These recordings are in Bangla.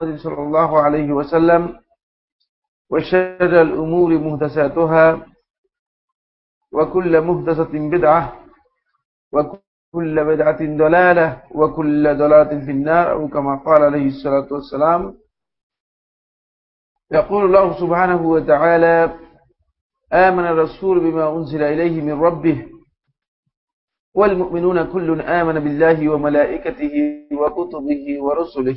صلى الله عليه وسلم وشر الأمور مهدساتها وكل مهدسة بدعة وكل بدعة دلالة وكل دلالة في النار أو كما قال عليه الصلاة والسلام. يقول الله سبحانه وتعالى آمن الرسول بما أنزل إليه من ربه والمؤمنون كل آمن بالله وملائكته وكتبه ورسله.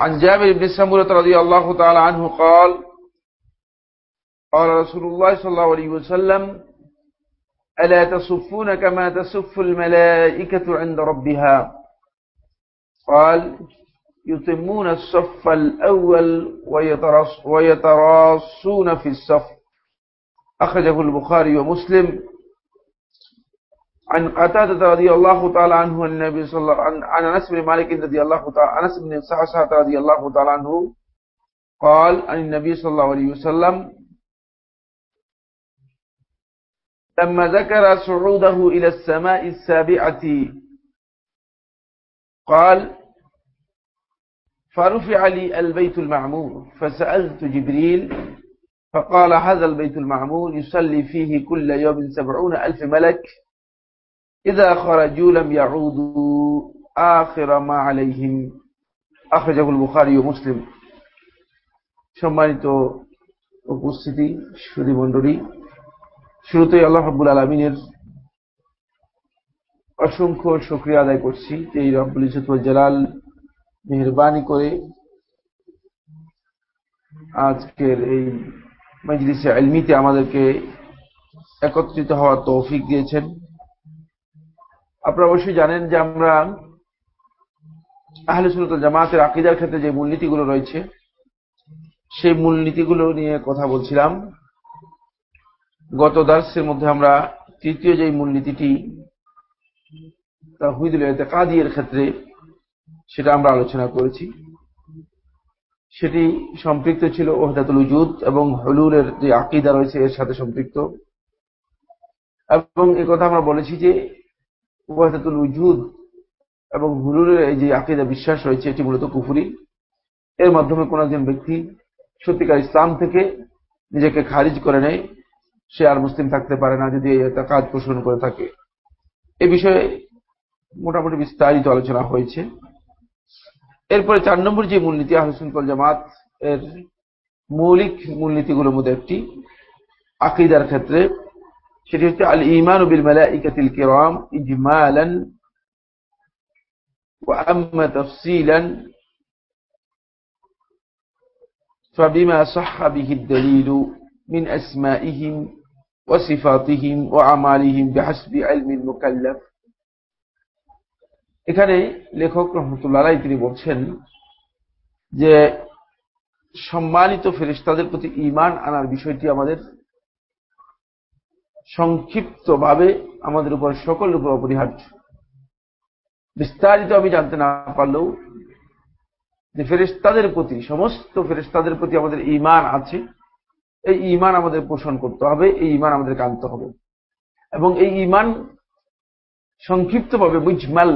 عن جابر بن سمرة رضي الله تعالى عنه قال قال رسول الله صلى الله عليه وسلم ألا تصفون كما تصف الملائكة عند ربها؟ قال يتمون الصف الأول ويتراص ويتراصون في الصف. أخرجه البخاري ومسلم. عن قتادة رضي الله تعالى عنه النبي صلى الله عن عن أنس بن مالك رضي الله تعالى أنس بن سعسعة رضي الله تعالى عنه قال عن النبي صلى الله عليه وسلم لما ذكر صعوده إلى السماء السابعة قال فرفع لي البيت المعمور. فسألت جبريل فقال هذا البيت المعمور يصلي فيه كل يوم سبعون ألف ملك إذا خرجوا لم يعودوا آخر ما عليهم أخرجه البخاري ومسلم সম্মানিত উপস্থিতি সুদী মণ্ডলী শুরুতেই আল্লাহ রাব্বুল আলমিনের অসংখ্য শুক্রিয়া আদায় করছি যে এই রব্বুল ইসুল জালাল মেহরবানি করে আজকের এই মজলিসে আলমিতে আমাদেরকে একত্রিত হওয়ার তৌফিক দিয়েছেন আপনারা অবশ্যই জানেন যে আমরা আহলে সুরত জামাতের আকিদার ক্ষেত্রে যে মূলনীতিগুলো রয়েছে, সেই মূলনীতিগুলো নিয়ে কথা বলছিলাম। গত দার্সের মধ্যে আমরা তৃতীয় যে মূলনীতিটি তাহিদুল কাদিয়ের ক্ষেত্রে সেটা আমরা আলোচনা করেছি। সেটি সম্পৃক্ত ছিল ওহদাতুল উজুদ এবং হলুলের যে আকিদা রয়েছে এর সাথে সম্পৃক্ত। এবং কথা আমরা বলেছি যে ওয়াহাতুল উজুদ এবং হুলুলের এই যে আকিদা বিশ্বাস রয়েছে, এটি মূলত কুফুরি। এর মাধ্যমে কোন একজন ব্যক্তি সত্যিকার ইসলাম থেকে নিজেকে খারিজ করে নেয়, সে আর মুসলিম থাকতে পারে না যদি কাজ পোষণ করে থাকে। এ বিষয়ে মোটামুটি বিস্তারিত আলোচনা হয়েছে। এরপরে চার নম্বর যে মূলনীতি আহসুনকল জামাত, এর মৌলিক মূলনীতিগুলোর মধ্যে একটি, আকিদার ক্ষেত্রে সেটি হচ্ছে আল ইমান বিল মালাইকাতিল কিরাম ইজমালান وأما تفصيلا فبما صح به الدليل من أسمائهم وصفاتهم وأعمالهم بحسب علم المكلف এখানে লেখক রহমতুল্লাহ তিনি বলছেন যে সম্মানিত ফেরিস্তাদের প্রতি ইমান আনার বিষয়টি আমাদের সংক্ষিপ্তভাবে আমাদের উপর সকলের উপর অপরিহার্য। বিস্তারিত আমি জানতে না পারলেও যে ফেরিস্তাদের প্রতি, সমস্ত ফেরিস্তাদের প্রতি আমাদের ইমান আছে, এই ইমান আমাদের পোষণ করতে হবে, এই ইমান আমাদেরকে আনতে হবে। এবং এই ইমান সংক্ষিপ্তভাবে মুজমাল,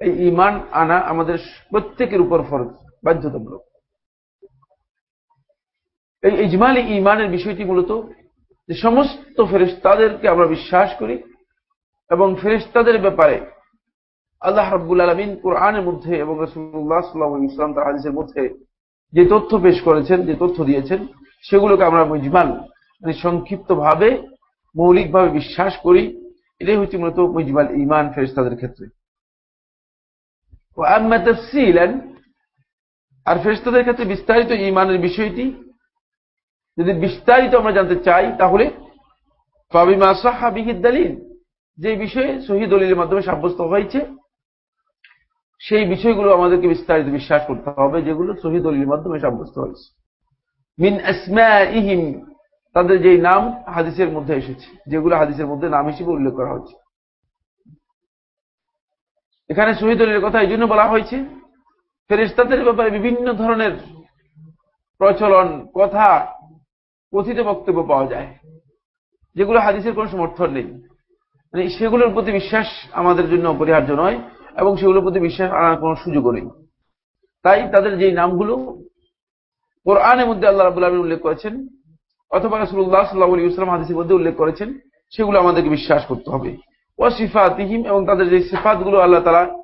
এই ইমান আনা আমাদের প্রত্যেকের উপর ফরজ, বাধ্যতামূলক। এই ইজমালি ইমানের বিষয়টি মূলত যে সমস্ত ফেরিস্তাদেরকে আমরা বিশ্বাস করি এবং ফেরিস্তাদের ব্যাপারে আল্লাহ রাব্বুল আলমিন কোরআনের মধ্যে এবং রসুল্লাহ সাল্লাহ ইসলাম তার হাদিসের মধ্যে যে তথ্য পেশ করেছেন, যে তথ্য দিয়েছেন, সেগুলোকে আমরা মুজমাল মানে সংক্ষিপ্ত ভাবে মৌলিকভাবে বিশ্বাস করি। এটাই হচ্ছে মূলত মুজমাল ইমান ফেরিস্তাদের ক্ষেত্রে। আর ফেরিস্তাদের ক্ষেত্রে বিস্তারিত ইমানের বিষয়টি যদি বিস্তারিত আমরা জানতে চাই, তাহলে দালিল, যে বিষয়ে শহীদ দলিলের মাধ্যমে সাব্যস্ত হয়েছে, সেই বিষয়গুলো আমাদেরকে বিস্তারিত বিশ্বাস করতে হবে, যেগুলো শহীদ অলির মাধ্যমে সাব্যস্ত হয়েছে। মিন ইহিম তাদের যেই নাম হাদিসের মধ্যে এসেছে, যেগুলো হাদিসের মধ্যে নাম হিসেবে উল্লেখ করা হয়েছে। এখানে শহীদ অলির কথা এই জন্য বলা হয়েছে ফেরিস্তাদের ব্যাপারে বিভিন্ন ধরনের প্রচলন, কথা কথিত বক্তব্য পাওয়া যায়। যেগুলো হাদিসের কোন সমর্থন নেই। মানে সেগুলোর প্রতি বিশ্বাস আমাদের জন্য অপরিহার্য নয় এবং সেগুলোর প্রতি বিশ্বাস আনার কোন সুযোগও নেই। তাই তাদের যে নামগুলো কোরআনের মধ্যে আল্লাহ রাবুল আলমী উল্লেখ করেছেন অথবা রসুল্লাহ সাল্লাহ আলী ইসলাম হাদিসের মধ্যে উল্লেখ করেছেন, সেগুলো আমাদেরকে বিশ্বাস করতে হবে। ও সিফাতিহিম এবং তাদের যে সিফাতগুলো আল্লাহ তারা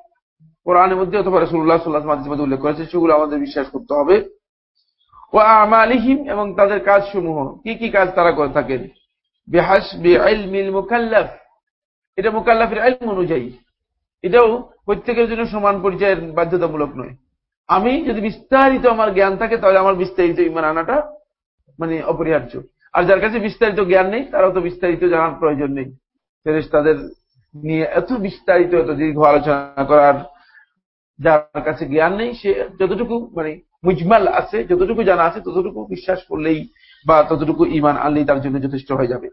কোরআনের মধ্যে অথবা রসুল্লাহ সাল্লাহ হাদিসের মধ্যে উল্লেখ করেছেন, সেগুলো আমাদের বিশ্বাস করতে হবে। ও আমালিহিম এবং তাদের কাজ সমূহ কি কি কাজ তারা করে থাকেন? বেহাস বেআইল মুকাল্লাফ। এটা মুকাল্লাফের আইল অনুযায়ী। এটাও প্রত্যেকের জন্য সমান পরিচয়ের বাধ্যতামূলক নয়। আমি যদি বিস্তারিত আমার জ্ঞান থাকে, তাহলে আমার বিস্তারিত ইমান আনাটা মানে অপরিহার্য। আর যার কাছে বিস্তারিত জ্ঞান নেই, তারাও তো বিস্তারিত জানার প্রয়োজন নেই। ফেরেস তাদের নিয়ে এত বিস্তারিত, এত দীর্ঘ আলোচনা করার যার কাছে জ্ঞান নেই, সে যতটুকু মানে মুজমাল আছে, যতটুকু জানা আছে, ততটুকু বিশ্বাস করলেই বা ততটুকু ইমান আনলেই তার জন্য যথেষ্ট হয়ে যাবে।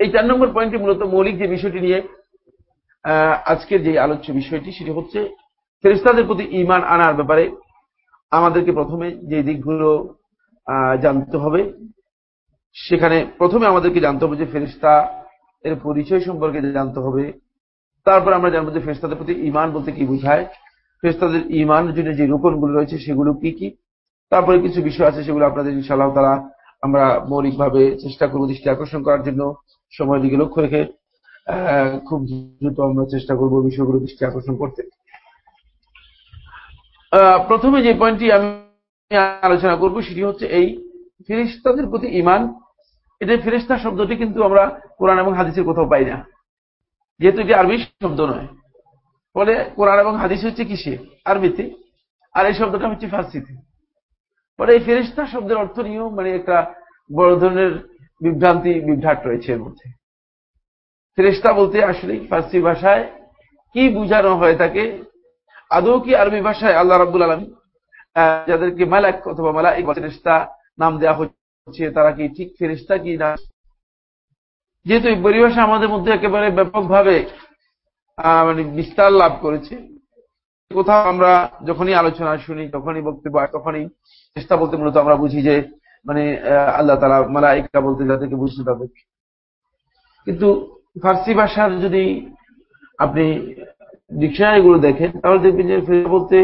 এই চার নম্বর পয়েন্টে মূলত মৌলিক যে বিষয়টি নিয়ে আজকের যে আলোচ্য বিষয়টি, সেটি হচ্ছে ফেরিস্তাদের প্রতি ইমান আনার ব্যাপারে আমাদেরকে প্রথমে যে দিকগুলো জানতে হবে, সেখানে প্রথমে আমাদেরকে জানতে হবে যে ফেরিস্তা এর পরিচয় সম্পর্কে জানতে হবে। তারপর আমরা জানব যে ফেরিস্তাদের প্রতি ইমান বলতে কি বোঝায়। ফেরিস্তাদের ইমানের জন্য যে রোপণগুলো রয়েছে, সেগুলো কি কি? তারপরে কিছু বিষয় আছে সেগুলো আপনাদের ইনশাল্লাহ তারা আমরা মৌলিকভাবে চেষ্টা করব দৃষ্টি আকর্ষণ করার জন্য সময়ের দিকে লক্ষ্য রেখে খুব দ্রুত আমরা চেষ্টা করব বিষয়গুলো দৃষ্টি আকর্ষণ করতে। প্রথমে যে পয়েন্টটি আমি আলোচনা করব সেটি হচ্ছে এই ফিরিস্তাদের প্রতি ইমান এটা ফেরিস্তা শব্দটি কিন্তু আমরা কোরআন এবং হাদিসের কোথাও পাই না। যেহেতু এটি আরবি শব্দ নয়। ফলে কোরআন এবং হাদিস হচ্ছে কিসে? আরবিতে। আর এই শব্দটা হচ্ছে ফার্সিতে। ফলে এই ফেরিস্তা শব্দের অর্থ নিয়েও মানে একটা বড় ধরনের বিভ্রান্তি, বিভ্রাট রয়েছে এর মধ্যে। ফেরিস্তা বলতে আসলে ফার্সি ভাষায় কি বুঝানো হয় তাকে? আদৌ কি আরবি ভাষায় আল্লাহ রাবুল আলম যাদেরকে মালাক অথবা মালাইক ফেরিস্তা নাম দেওয়া হচ্ছে, তারা কি ঠিক ফেরিস্তা কি না? যেহেতু এই পরিভাষা আমাদের মধ্যে একেবারে ব্যাপকভাবে মানে বিস্তার লাভ করেছে। কোথাও আমরা যখনই আলোচনা শুনি তখনই বক্তব্য তখনই চেষ্টা বলতে মূলত আমরা বুঝি যে মানে আল্লাহ তালা মালাইকা বলতে যাদেরকে বুঝতে তাদেরকে কিন্তু ফার্সি ভাষার যদি আপনি ডিকশনারি গুলো দেখেন, তাহলে দেখবেন যে বলতে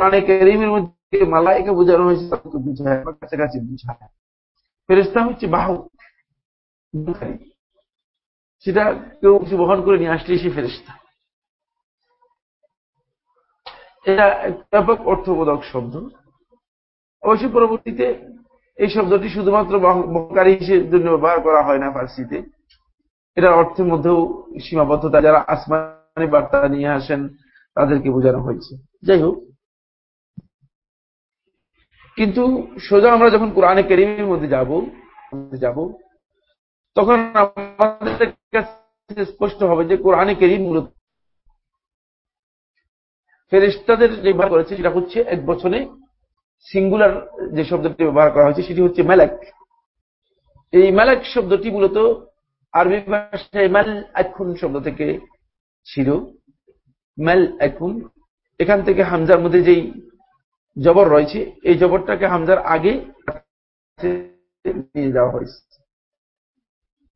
অনেক এরিমের মধ্যে মালাইকা বোঝানো হয়েছে তাদেরকে বুঝায়, বা কাছাকাছি বুঝায়। ফেরেস্তা হচ্ছে বাহু। সেটা কেউ কিছু বহন করে নিয়ে আসলে সে ফেরেস্তা এটা ব্যাপক অর্থবোধক শব্দ। অবশ্য পরবর্তীতে এই শব্দটি শুধুমাত্র বহকারী জন্য ব্যবহার করা হয় না ফার্সিতে। এটার অর্থের মধ্যেও সীমাবদ্ধতা। যারা আসমানি বার্তা নিয়ে আসেন, তাদেরকে বোঝানো হয়েছে। যাই হোক। কিন্তু সোজা আমরা যখন কোরআনে কেরিমের মধ্যে যাব যাব, তখন আমাদের কাছে স্পষ্ট হবে যে কোরআনে কেরিম মূলত ফেরিস্তাদের যে ব্যবহার করেছে, সেটা হচ্ছে এক বছরে সিঙ্গুলার যে শব্দটি ব্যবহার করা হয়েছে, সেটি হচ্ছে মেলাক। এই মেলাক শব্দটি মূলত আরবি ভাষায় মেল এখন শব্দ থেকে ছিল। মেল এখন এখান থেকে হামজার মধ্যে যেই জবর রয়েছে, এই জবরটাকে হামজার আগে নিয়ে যাওয়া হয়েছে।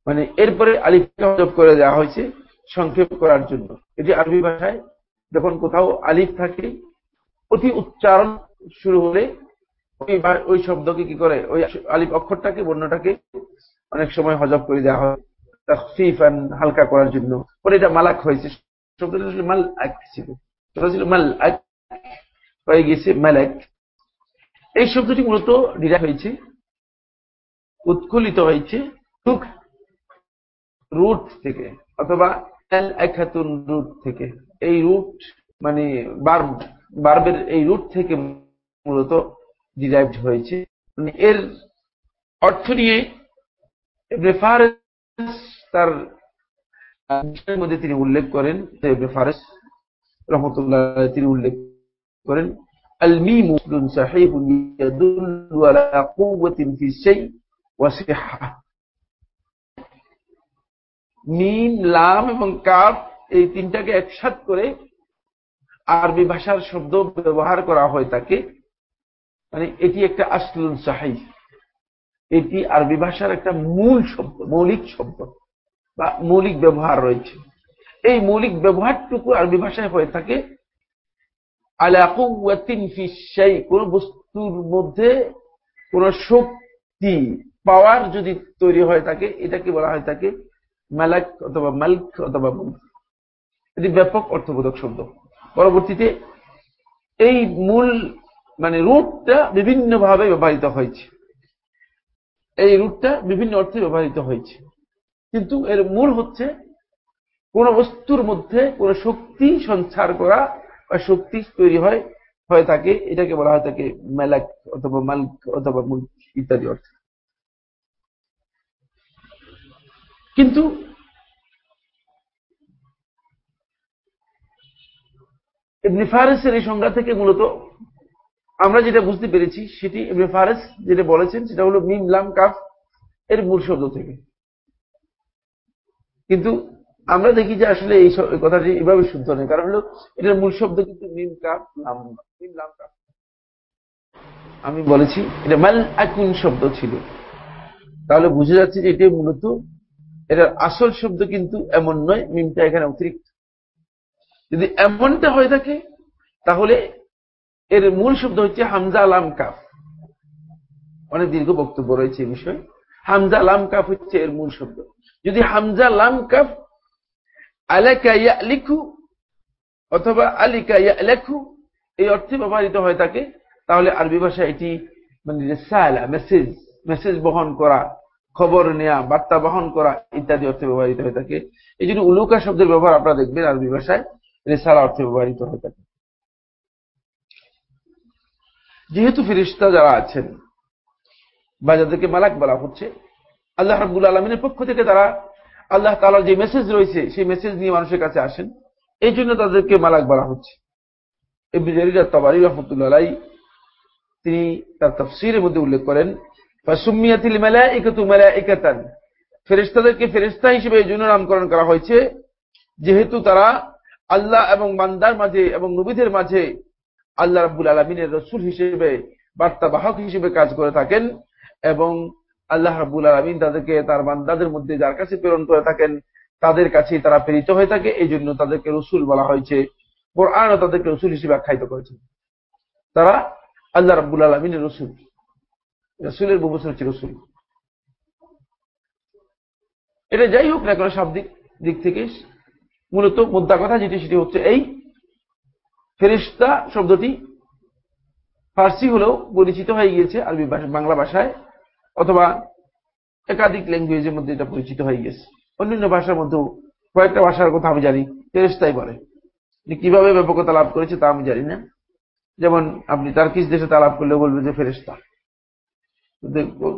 মানে এরপরে হজব করে দেওয়া হয়েছে সংক্ষেপ করার জন্য। এটি আরবি ভাষায় যখন কোথাও আলিফ থাকে, অতি উচ্চারণ শুরু হলে ওই শব্দকে কি করে? ওই আলিফ অক্ষরটাকে, বর্ণটাকে অনেক সময় হজব করে দেওয়া হয়। তফিফান হালকা করার জন্য। পরে এটা মালাক হয়েছে। শব্দটা ছিল মাল এক ছিল। সেটা ছিল মাল এক হয়ে গেছে মালাক। এই শব্দটি মূলত ডিরা হয়েছে, উৎকুলিত হয়েছে রুট থেকে, অথবা রুট থেকে। এই রুট মানে বার্ব বার্বের এই রুট থেকে মূলত ডিরাইভড হয়েছে মানে এর অর্থ নিয়ে ফারেস তার মধ্যে তিনি উল্লেখ করেন ফারেস রহমতুল্লাহ তিনি উল্লেখ করেন الميم صحيح يدل على قوة في الشيء وصحة মিম লাম এবং কাপ এই তিনটাকে একসাথ করে আরবি ভাষার শব্দ ব্যবহার করা হয় তাকে। মানে এটি একটা আসলুল সাহাই এটি আরবি ভাষার একটা মূল শব্দ মৌলিক শব্দ বা মৌলিক ব্যবহার রয়েছে। এই মৌলিক ব্যবহারটুকু আরবি ভাষায় হয়ে থাকে কোন বস্তুর মধ্যে কোন শক্তি, পাওয়ার যদি তৈরি হয় থাকে এটাকে বলা হয় থাকে মালাক অথবা মালিক অথবা এটি ব্যাপক অর্থবোধক শব্দ। পরবর্তীতে এই মূল মানে রুটটা বিভিন্ন ভাবে ব্যবহৃত হয়েছে। এই রুটটা বিভিন্ন অর্থে ব্যবহৃত হয়েছে। কিন্তু এর মূল হচ্ছে কোন বস্তুর মধ্যে কোন শক্তি সঞ্চার করা বা শক্তি তৈরি হয়, হয়ে থাকে, এটাকে বলা হয় থাকে মেলাক অথবা মালিক অথবা মুল্ক ইত্যাদি অর্থে। কিন্তু ইবনে ফারেসের এই সংজ্ঞা থেকে মূলত আমরা যেটা বুঝতে পেরেছি, সেটি ইবনে ফারেস যেটা বলেছেন, সেটা হলো মিম, লাম, কাফ এর মূল শব্দ থেকে। কিন্তু আমরা দেখি যে আসলে এই কথাটি এভাবে শুদ্ধ নেই কারণ হলো এটার মূল শব্দ কিন্তু মিম, কাফ, লাম, মিম, লাম, কাফ। আমি বলেছি, এটা মাল আকুন শব্দ ছিল। তাহলে বুঝে যাচ্ছে যে এটি মূলত, এটার আসল শব্দ কিন্তু এমন নয়, মিমটা এখানে অতিরিক্ত। যদি এমনটা হয়ে থাকে, তাহলে এর মূল শব্দ হচ্ছে হামজা আলাম কাফ। অনেক দীর্ঘ বক্তব্য রয়েছে এই বিষয়ে। হামজা লাম কাফ হচ্ছে এর মূল শব্দ। যদি হামজা লাম কাফ আলাকা লিখু অথবা আলিকা লেখু এই অর্থে ব্যবহৃত হয়ে থাকে তাহলে আরবি ভাষা এটি মানে রেসালা, মেসেজ মেসেজ বহন করা, খবর নেয়া, বার্তা বহন করা ইত্যাদি অর্থে ব্যবহৃত হয়ে থাকে এই জন্য উলুকা শব্দের ব্যবহার আপনারা দেখবেন আরবি ভাষায়। রেসালা অর্থে ব্যবহৃত হয়ে থাকে যেহেতু ফিরিস্তা যারা আছেন, বা যাদেরকে মালাক বলা হচ্ছে, আল্লাহ রাবুল আলমিনের পক্ষ থেকে তারা আল্লাহ তালার যে মেসেজ রয়েছে, সেই মেসেজ নিয়ে মানুষের কাছে আসেন। এই জন্য তাদেরকে মালাক বলা হচ্ছে। তবারি রহমতুল্লাহ তিনি তার তফসিরের মধ্যে উল্লেখ করেন ফেরিস্তাদেরকে ফেরিস্তা হিসেবে এই জন্য নামকরণ করা হয়েছে, যেহেতু তারা আল্লাহ এবং বান্দার মাঝে এবং নবীদের মাঝে আল্লাহ রাবুল আলমিনের রসুল হিসেবে, বার্তাবাহক হিসেবে কাজ করে থাকেন এবং আল্লাহ রাবুল আলমিন তাদেরকে, তার বান্দাদের মধ্যে যার কাছে প্রেরণ করে থাকেন, তাদের কাছেই তারা প্রেরিত হয়ে থাকে। এই জন্য তাদেরকে রসুল বলা হয়েছে। কোরআনও তাদেরকে রসুল হিসেবে আখ্যায়িত করেছে। তারা আল্লাহ রাবুল আলমিনের রসুল। রসুলের বহুবচন হচ্ছে রসুল। এটা যাই হোক না কেন, শাব্দিক দিক থেকে মূলত মুদ্রা কথা যেটি সেটি হচ্ছে এই ফেরিস্তা শব্দটি ফার্সি হলেও পরিচিত হয়ে গিয়েছে আরবি বাংলা ভাষায়, অথবা একাধিক ল্যাঙ্গুয়েজের মধ্যে এটা পরিচিত হয়ে গেছে অন্যান্য ভাষার মধ্যেও কয়েকটা ভাষার কথা আমি জানি ফেরেস্তাই বলে। কীভাবে ব্যাপকতা লাভ করেছে তা আমি জানি না। যেমন আপনি তার্কিস দেশে তা লাভ করলে বলবে যে ফেরেস্তা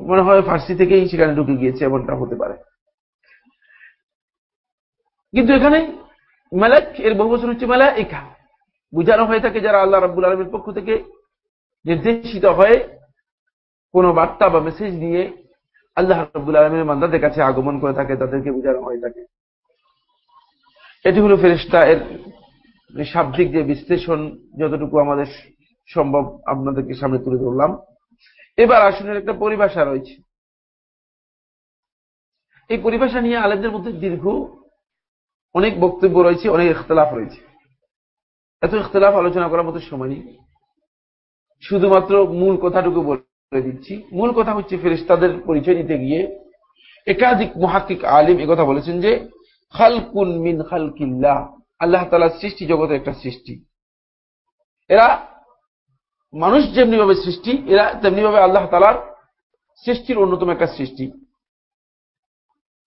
মনে হয় ফার্সি থেকেই সেখানে ঢুকে গিয়েছে, এমনটা হতে পারে। কিন্তু এখানে মেলাক এর বহু বছর হচ্ছে মেলা একা বুঝানো হয়ে থাকে যারা আল্লাহ রাবুল আলমের পক্ষ থেকে নির্দেশিত হয়ে কোন বার্তা বা মেসেজ নিয়ে আল্লাহ রাবুল আলমের মান্দাদের কাছে আগমন করে থাকে, তাদেরকে বোঝানো হয়ে থাকে। এটি হলো ফেরিস্তা এর শাব্দিক যে বিশ্লেষণ, যতটুকু আমাদের সম্ভব আপনাদেরকে সামনে তুলে ধরলাম। এবার আসনের একটা পরিভাষা রয়েছে। এই পরিভাষা নিয়ে আলেমদের মধ্যে দীর্ঘ অনেক বক্তব্য রয়েছে, অনেক ইখতলাফ রয়েছে। এত ইখতলাফ আলোচনা করার মতো সময় নেই। শুধুমাত্র মূল কথাটুকু বলে দিচ্ছি। মূল কথা হচ্ছে ফেরিস্তাদের পরিচয় দিতে গিয়ে একাধিক মহাকিক আলিম কথা বলেছেন যে, খালকুন মিন খালকিল্লাহ, আল্লাহ তালার সৃষ্টি জগতের একটা সৃষ্টি। এরা মানুষ যেমনি ভাবে সৃষ্টি, এরা তেমনি ভাবে আল্লাহ তালার সৃষ্টির অন্যতম একটা সৃষ্টি।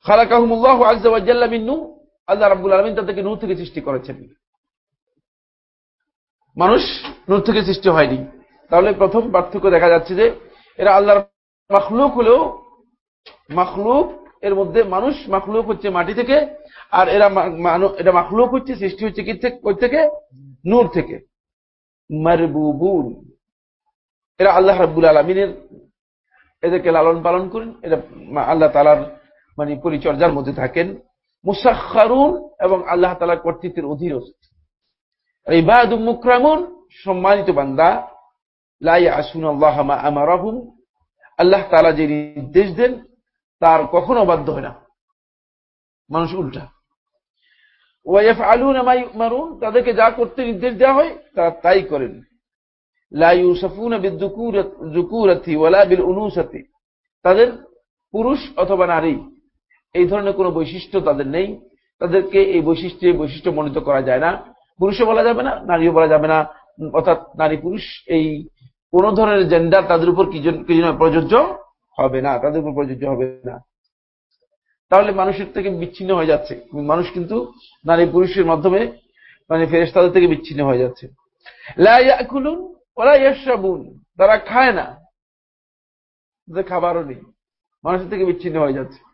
খালাকাহমুল্লাহ আজাল্লা মিন্নু আল্লাহ রাবুল আলমিন তাদেরকে নূর থেকে সৃষ্টি করেছেন। মানুষ নূর থেকে সৃষ্টি হয়নি। তাহলে প্রথম পার্থক্য দেখা যাচ্ছে যে, এরা আল্লাহর মাখলুক হলেও মাখলুক, এর মধ্যে মানুষ মাখলুক হচ্ছে মাটি থেকে, আর এরা এটা মাখলুক হচ্ছে, সৃষ্টি হচ্ছে কি থেকে নূর থেকে। মারবুবুন। এরা আল্লাহ রাব্বুল আলমিনের এদেরকে লালন পালন করেন। এরা আল্লাহ তালার মানে পরিচর্যার মধ্যে থাকেন। মুসাখারুন এবং আল্লাহ তালার কর্তৃত্বের অধীনস্থ। ইবাদ মুকরামুন, সম্মানিত বান্দা লাই আসুন আল্লাহ আমারাহুম, আল্লাহ তালা যে নির্দেশ দেন, তার কখনো বাধ্য হয় না। মানুষ উল্টা। ওয়াইফ আলুন মারুন তাদেরকে যা করতে নির্দেশ দেওয়া হয়, তারা তাই করেন। তাদের পুরুষ অথবা নারী ধরনের কোন বৈশিষ্ট্য তাদের নেই। তাদেরকে এই বৈশিষ্ট্যে বৈশিষ্ট্য মনোনীত করা যায় না। পুরুষও বলা যাবে না, নারীও বলা যাবে না। অর্থাৎ নারী পুরুষ, এই কোন ধরনের জেন্ডার তাদের উপর কি প্রযোজ্য হবে না? তাদের উপর প্রযোজ্য হবে না। তাহলে মানুষের থেকে বিচ্ছিন্ন হয়ে যাচ্ছে। মানুষ কিন্তু নারী পুরুষের মাধ্যমে মানে ফেরেস তাদের থেকে বিচ্ছিন্ন হয়ে যাচ্ছে। তারা খায় না। খাবারও নেই। মানুষের থেকে বিচ্ছিন্ন হয়ে যাচ্ছে।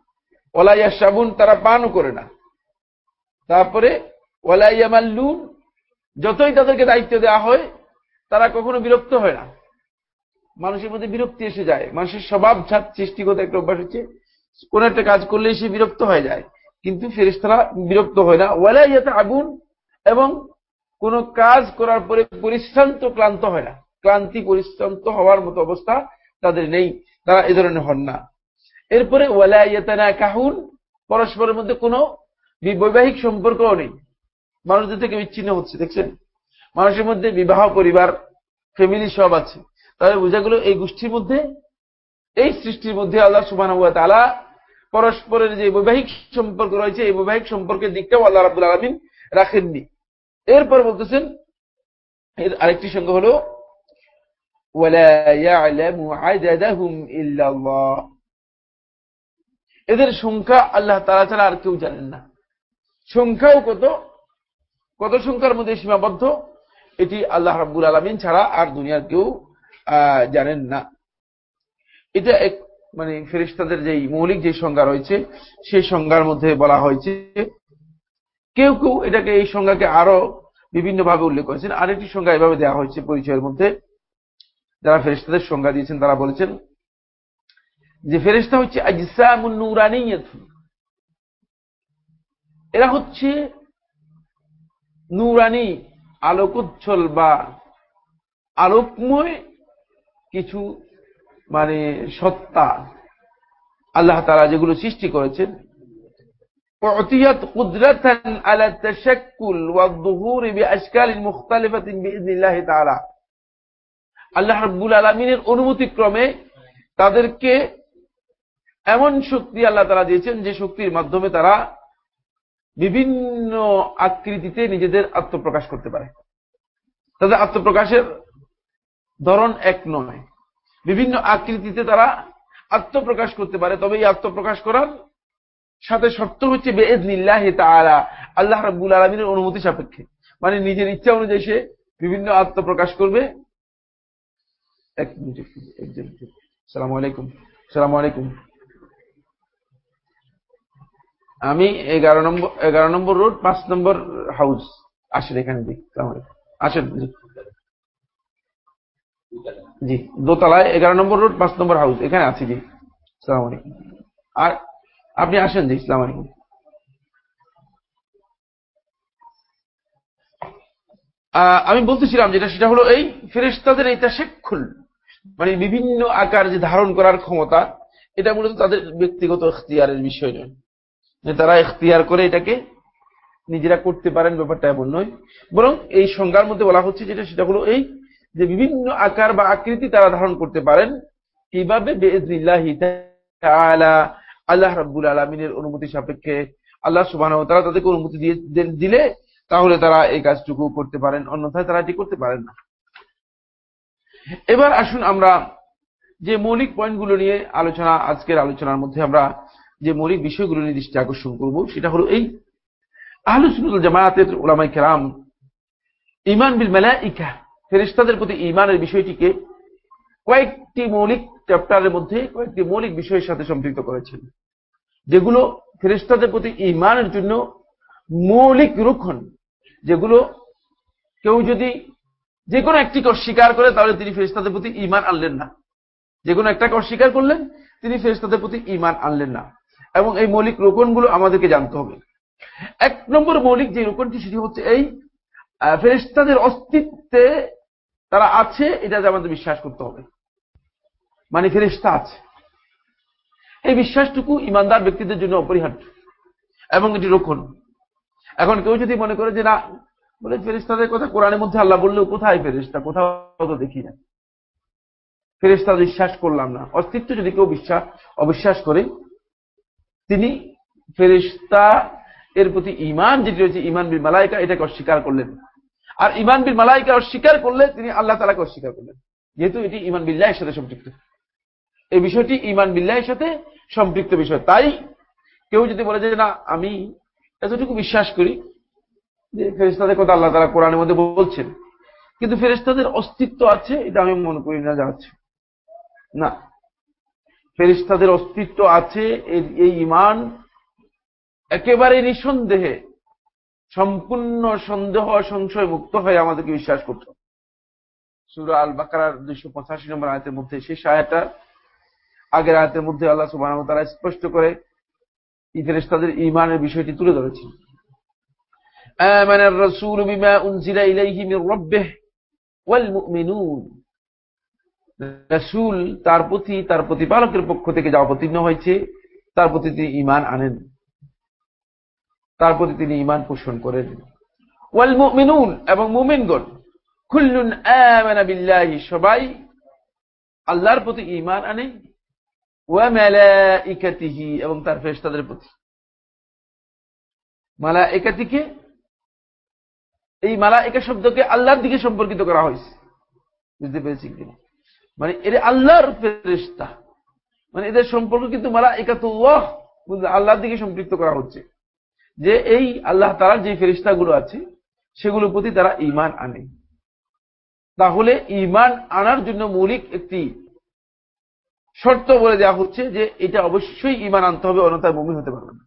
ওলা সাবুন তারা পানও করে না। তারপরে ওলা ইয়ামাল্লুন যতই তাদেরকে দায়িত্ব দেওয়া হয়, তারা কখনো বিরক্ত হয় না। মানুষের মধ্যে বিরক্তি এসে যায়। মানুষের স্বভাব সৃষ্টিগত একটা অভ্যাস হচ্ছে, কোন একটা কাজ করলে সে বিরক্ত হয়ে যায়। কিন্তু ফেরিস্তারা বিরক্ত হয় না। ওয়ালা ইয়াতে আগুন এবং কোন কাজ করার পরে পরিশ্রান্ত ক্লান্ত হয় না। ক্লান্তি, পরিশ্রান্ত হওয়ার মতো অবস্থা তাদের নেই। তারা এ ধরনের হন না। এরপরে ওয়ালাইয়েতানা কাহুন পরস্পরের মধ্যে কোনো বৈবাহিক সম্পর্কও নেই। মানুষদের থেকে বিচ্ছিন্ন হচ্ছে, দেখছেন? মানুষের মধ্যে বিবাহ, পরিবার ফ্যামিলি সব আছে। তাহলে বোঝা গেল এই গোষ্ঠীর মধ্যে, এই সৃষ্টির মধ্যে আল্লাহ সুবাহ পরস্পরের যে বৈবাহিক সম্পর্ক রয়েছে, এই বৈবাহিক সম্পর্কের দিকটাও আল্লাহ রাবুল আলমিন রাখেননি। এরপর বলতেছেন, এর আরেকটি সংখ্যা হল এদের সংখ্যা আল্লাহ তারা ছাড়া আর কেউ জানেন না। সংখ্যাও কত? কত সংখ্যার মধ্যে সীমাবদ্ধ? এটি আল্লাহ রাব্বুল আলমিন ছাড়া আর দুনিয়ার কেউ জানেন না। এটা এক মানে ফেরিস্তাদের যে মৌলিক যে সংজ্ঞা রয়েছে, সেই সংজ্ঞার মধ্যে বলা হয়েছে কেউ কেউ এটাকে, এই সংজ্ঞাকে আরও বিভিন্ন ভাবে উল্লেখ করেছেন। আরেকটি সংজ্ঞা এভাবে দেওয়া হয়েছে পরিচয়ের মধ্যে। যারা ফেরিস্তাদের সংজ্ঞা দিয়েছেন তারা বলেছেন যে ফেরেস্তা হচ্ছে আজসামুন নুরানিয়াত। এরা হচ্ছে নুরানি, আলোকোচ্ছল বা আলোকময় কিছু মানে সত্তা আল্লাহ তারা যেগুলো সৃষ্টি করেছেন। অতিয়াত কুদরাতান আল্লাহ রাব্বুল অনুমতি ক্রমে তাদেরকে এমন শক্তি আল্লাহ তারা দিয়েছেন যে শক্তির মাধ্যমে তারা বিভিন্ন আকৃতিতে নিজেদের আত্মপ্রকাশ করতে পারে। তাদের আত্মপ্রকাশের ধরন এক নয়। বিভিন্ন আকৃতিতে তারা আত্মপ্রকাশ করতে পারে, তবে এই আত্মপ্রকাশ করার সাথে শর্ত হচ্ছে বেদ বেদনিল্লাহ তালা আল্লাহ রাব্বুল আলমিনের অনুমতি সাপেক্ষে। মানে নিজের ইচ্ছা অনুযায়ী সে বিভিন্ন আত্মপ্রকাশ করবে। এক মিনিট। সালাম আলাইকুম সালাম আলাইকুম। আমি এগারো নম্বর এগারো নম্বর রোড পাঁচ নম্বর হাউস আসেন এখানে জি আসেন, জি। দোতলায় এগারো নম্বর রোড পাঁচ নম্বর হাউস এখানে আছি, জি। সালাম আলাইকুম। আর আপনি আসেন, জি ইসলাম আলাইকুম। আমি বলতেছিলাম যেটা, সেটা হলো এই ফেরেস্তাদের এই তাশেক্ষুল মানে বিভিন্ন আকার যে ধারণ করার ক্ষমতা, এটা মূলত তাদের ব্যক্তিগত এখতিয়ারের বিষয় নয়। যে তারা এখতিয়ার করে এটাকে নিজেরা করতে পারেন ব্যাপারটা এমন নয়। বরং এই সংজ্ঞার মধ্যে বলা হচ্ছে যেটা, সেটা হলো এই যে বিভিন্ন আকার বা আকৃতি তারা ধারণ করতে পারেন। কীভাবে? আল্লাহ রাব্বুল আলমিনের অনুমতি সাপেক্ষে আল্লাহ সুবাহ তারা তাদেরকে অনুমতি দিয়ে দিলে তাহলে তারা এই কাজটুকু করতে পারেন, অন্যথায় তারা এটি করতে পারেন না। এবার আসুন আমরা যে মৌলিক পয়েন্টগুলো নিয়ে আলোচনা, আজকের আলোচনার মধ্যে আমরা যে মৌলিক বিষয়গুলো নিয়ে দৃষ্টি আকর্ষণ করব, সেটা হলো এই আহলুসুল জামায়াতের ওলামাই কেরাম ইমান বিল মেলাইকা ফেরিস্তাদের প্রতি ইমানের বিষয়টিকে কয়েকটি মৌলিক চ্যাপ্টারের মধ্যে কয়েকটি মৌলিক বিষয়ের সাথে সম্পৃক্ত করেছেন, যেগুলো ফেরিস্তাদের প্রতি ইমানের জন্য মৌলিক রুখন যেগুলো কেউ যদি যে কোনো একটিকে অস্বীকার করে, তাহলে তিনি ফেরিস্তাদের প্রতি ইমান আনলেন না। যে কোনো একটাকে অস্বীকার করলেন, তিনি ফেরিস্তাদের প্রতি ইমান আনলেন না। এবং এই মৌলিক রোপণগুলো আমাদেরকে জানতে হবে। এক নম্বর মৌলিক যে রোপণটি সেটি হচ্ছে এই ফেরিস্তাদের অস্তিত্বে তারা আছে, এটা আমাদের বিশ্বাস করতে হবে। মানে ফেরেস্তা আছে। এই বিশ্বাসটুকু ইমানদার ব্যক্তিদের জন্য অপরিহার্য এবং এটি রক্ষণ এখন কেউ যদি মনে করে যে না, বলে ফেরিস্তাদের কথা কোরআনের মধ্যে আল্লাহ বললেও কোথায় ফেরিস্তা কোথাও দেখি না। ফেরিস্তা বিশ্বাস করলাম না। অস্তিত্ব যদি কেউ বিশ্বাস, অবিশ্বাস করে তিনি ফেরিস্তা এর প্রতি ইমান যেটি রয়েছে ইমান বিল মালাইকা, এটাকে অস্বীকার করলেন। আর ইমান বিল মালাইকা অস্বীকার করলে তিনি আল্লাহ তালাকে অস্বীকার করলেন। যেহেতু এটি ইমান বিল্লাহের সাথে সম্পৃক্ত। এই বিষয়টি ইমান বিল্লাহের সাথে সম্পৃক্ত বিষয়। তাই কেউ যদি বলে যে, না, আমি এতটুকু বিশ্বাস করি যে ফেরিস্তাদের কথা আল্লাহ তালা কোরআনের মধ্যে বলছেন। কিন্তু ফেরিস্তাদের অস্তিত্ব আছে, এটা আমি মনে করি না যাচ্ছে না ফেরিস্তাদের অস্তিত্ব আছে এই ইমান একেবারে নিঃসন্দেহে সম্পূর্ণ সন্দেহ সংশয় মুক্ত হয়ে আমাদেরকে বিশ্বাস করতে সুরা আল বাকার দুইশো পঁচাশি নম্বর আয়তের মধ্যে সেই সায়াটা আগের আয়তের মধ্যে আল্লাহ সুবাহ তারা স্পষ্ট করে ফেরেস্তাদের ইমানের বিষয়টি তুলে ধরেছেন آمن الرسول بما أنزل إليه من ربه والمؤمنون রসুল তার প্রতি, তার প্রতিপালকের পক্ষ থেকে যা অবতীর্ণ হয়েছে, তার প্রতি তিনি ইমান আনেন। তার প্রতি তিনি ইমান পোষণ করেন। ওয়াল মুমিনুন এবং মুমিনগণ বিল্লাহি, সবাই আল্লাহর প্রতি ইমান আনে। ওয়া মালাইকাতিহি, এবং তার ফেরেশতাদের প্রতি। মালাইকাতিকে, এই মালাইকা শব্দকে আল্লাহর দিকে সম্পর্কিত করা হয়েছে। বুঝতে পেরেছি কিনা? মানে এর আল্লাহর ফেরেশতা। মানে এদের সম্পর্ক কিন্তু মালাইকাতুল্লাহ আল্লাহর দিকে সম্পৃক্ত করা হচ্ছে। যে এই আল্লাহ তালার যে ফেরিস্তাগুলো আছে, সেগুলোর প্রতি তারা ইমান আনে। তাহলে ইমান আনার জন্য মৌলিক একটি শর্ত বলে দেওয়া হচ্ছে যে এটা অবশ্যই ইমান আনতে হবে, অন্যথায় মুমিন হতে পারবে না।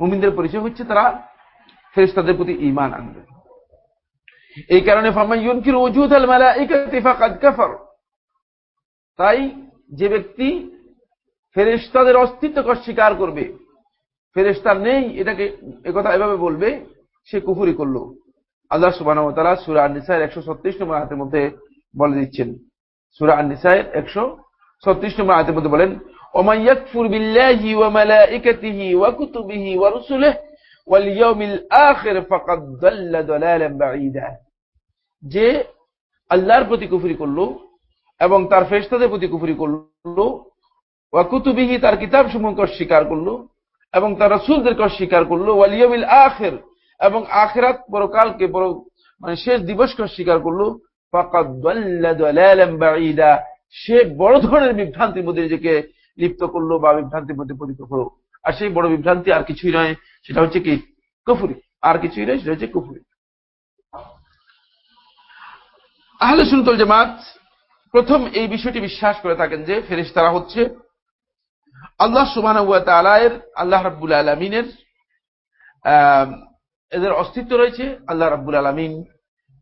মুমিনদের পরিচয় হচ্ছে তারা ফেরিস্তাদের প্রতি ইমান আনবে। এই কারণে তাই যে ব্যক্তি ফেরেস্তাদের অস্তিত্বকে অস্বীকার করবে ফেরেস্তার নেই, এটাকে একথা এভাবে বলবে, সে কুফুরি করল। আল্লাহ সুবাহ তারা সুরা নিসাইয়ের একশো ছত্রিশ নম্বর হাতের মধ্যে বলে দিচ্ছেন। সুরা নিসাইয়ের একশো ছত্রিশ নম্বর হাতের মধ্যে বলেন মালাইকাতিহি ওয়া কুতুবিহি ওয়া রুসুলিহি ওয়াল ইয়াউমিল আখির ফাকাদ দাল্লা দালালান বাঈদা। যে আল্লাহর প্রতি কুফরি করল এবং তার ফেরেশতাদের প্রতি কুফরি করল, ওয়া কুতুবিহি, তার কিতাব সমূহকে অস্বীকার করল এবং তার রাসূলদেরকে অস্বীকার করল, ওয়াল আখের এবং আখিরাত পরকালকে বড় মানে শেষ দিবসকে অস্বীকার করল। সে বড় ধরনের বিভ্রান্তির মধ্যে নিজেকে লিপ্ত করল বা বিভ্রান্তির মধ্যে পতিত হলো। আর সেই বড় বিভ্রান্তি আর কিছুই নয়, সেটা হচ্ছে কি? কুফুরি। আর কিছুই নয়, সেটা হচ্ছে কুফুরি। আহলে সুনতল জামাত প্রথম এই বিষয়টি বিশ্বাস করে থাকেন যে ফেরেশতারা হচ্ছে আল্লাহ তাআলার, আল্লাহ রাব্বুল আলামিনের এদের অস্তিত্ব রয়েছে, আল্লাহ রাব্বুল আলামিন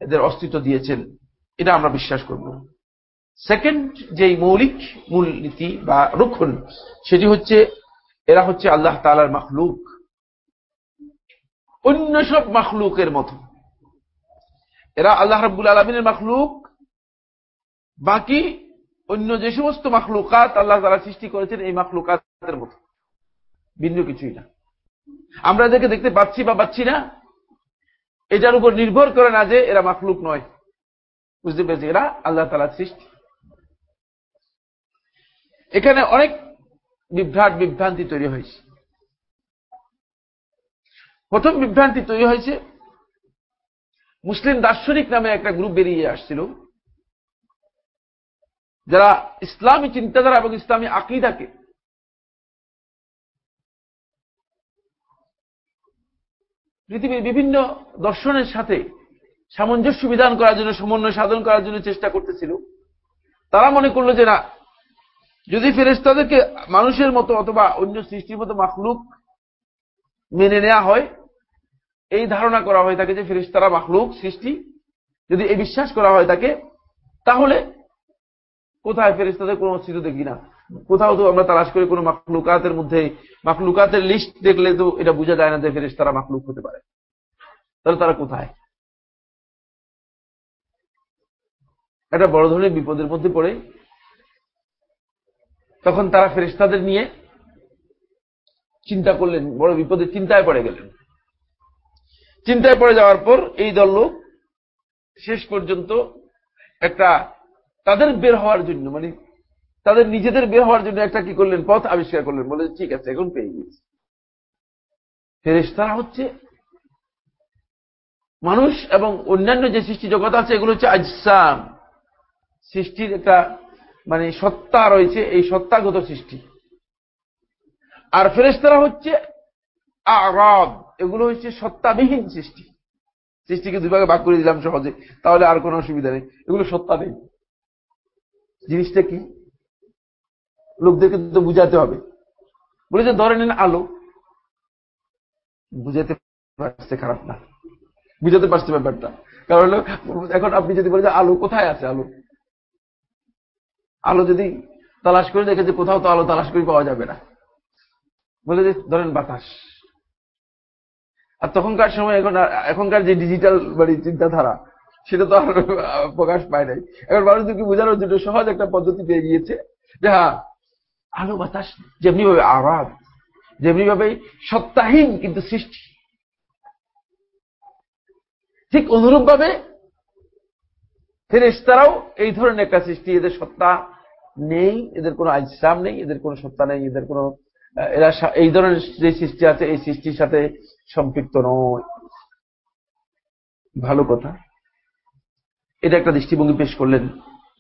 এদের অস্তিত্ব দিয়েছেন। এটা আমরা বিশ্বাস করব। সেকেন্ড যেই মৌলিক মূলনীতি বা রক্ষণ সেটি হচ্ছে এরা হচ্ছে আল্লাহ তালার মাখলুক। অন্য সব মাখলুকের মতো। এরা আল্লাহ রাব্বুল আলমিনের মাখলুক। বাকি অন্য যে সমস্ত মাখলুকাত আল্লাহ তালা সৃষ্টি করেছেন, এই মাখলুকাতের মতো। ভিন্ন কিছুই না। আমরা এদেরকে দেখতে পাচ্ছি বা পাচ্ছি না। এটার উপর নির্ভর করে না যে এরা মাখলুক নয়। বুঝতে পেরেছি এরা আল্লাহ তালার সৃষ্টি। এখানে অনেক বিভ্রাট বিভ্রান্তি তৈরি হয়েছে। প্রথম বিভ্রান্তি তৈরি হয়েছে মুসলিম দার্শনিক নামে একটা গ্রুপ বেরিয়ে আসছিল, যারা ইসলামী চিন্তাধারা এবং ইসলামী আকিদাকে পৃথিবীর বিভিন্ন দর্শনের সাথে সামঞ্জস্য বিধান করার জন্য, সমন্বয় সাধন করার জন্য চেষ্টা করতেছিল। তারা মনে করল যে না, যদি ফেরেস্তাদেরকে মানুষের মতো অথবা অন্য সৃষ্টির মতো মাখলুক মেনে নেওয়া হয় এই ধারণা করা হয়ে থাকে যে ফেরিস্তারা মাখলুক, সৃষ্টি। যদি এই বিশ্বাস করা হয় থাকে তাহলে কোথায় ফেরিস্তাদের কোনো অস্তিত্ব দেখি না। কোথাও তো আমরা তালাশ করে কোনো মাকলুকাতের মধ্যে মাকলুকাতের লিস্ট দেখলে তো এটা বোঝা যায় না যে ফেরিস্তারা মাকলুক হতে পারে। তাহলে তারা কোথায়? একটা বড় ধরনের বিপদের মধ্যে পড়ে। তখন তারা ফেরিস্তাদের নিয়ে চিন্তা করলেন, বড় বিপদের চিন্তায় পড়ে গেলেন। চিন্তায় পড়ে যাওয়ার পর এই দল লোক শেষ পর্যন্ত একটা তাদের বের হওয়ার জন্য মানে তাদের নিজেদের বের হওয়ার জন্য একটা কি করলেন? পথ আবিষ্কার করলেন, বলে ঠিক আছে, এখন পেয়ে গেছি ফেরেস্তারা হচ্ছে মানুষ এবং অন্যান্য যে সৃষ্টি জগৎ আছে, এগুলো হচ্ছে আজসাম। সৃষ্টির একটা মানে সত্তা রয়েছে, এই সত্তাগত সৃষ্টি। আর ফেরেস্তারা হচ্ছে আরব, এগুলো হচ্ছে সত্তাবিহীন সৃষ্টি। সৃষ্টিকে দুই ভাগে ভাগ করে দিলাম সহজে, তাহলে আর কোনো অসুবিধা নেই। এগুলো সত্তা নেই জিনিসটা কি? লোকদেরকে তো বুঝাতে হবে। বলে যে ধরে নেন আলো। বুঝাতে পারছে খারাপ না। বুঝাতে পারছে ব্যাপারটা। কারণ এখন আপনি যদি বলেন আলো কোথায় আছে আলো? আলো যদি তালাশ করে দেখে যে কোথাও তো আলো তালাশ করে পাওয়া যাবে না। বলে যে ধরেন বাতাস। আর তখনকার সময় এখন এখনকার যে ডিজিটাল মানে চিন্তাধারা, সেটা তো আর প্রকাশ পায় নাই। এখন মানুষদেরকে বোঝানোর জন্য সহজ একটা পদ্ধতি পেয়ে গিয়েছে যে হ্যাঁ আলো বাতাস যেমনি ভাবে আওয়াজ যেমনি ভাবে সত্তাহীন কিন্তু সৃষ্টি। ঠিক অনুরূপ ভাবে ফেরেস্তারাও এই ধরনের একটা সৃষ্টি। এদের সত্তা নেই, এদের কোনো আজসাম নেই, এদের কোনো সত্তা নেই, এদের কোনো এরা এই ধরনের যে সৃষ্টি আছে, এই সৃষ্টির সাথে সম্পৃক্ত নয়। ভালো কথা। এটা একটা দৃষ্টিভঙ্গি পেশ করলেন,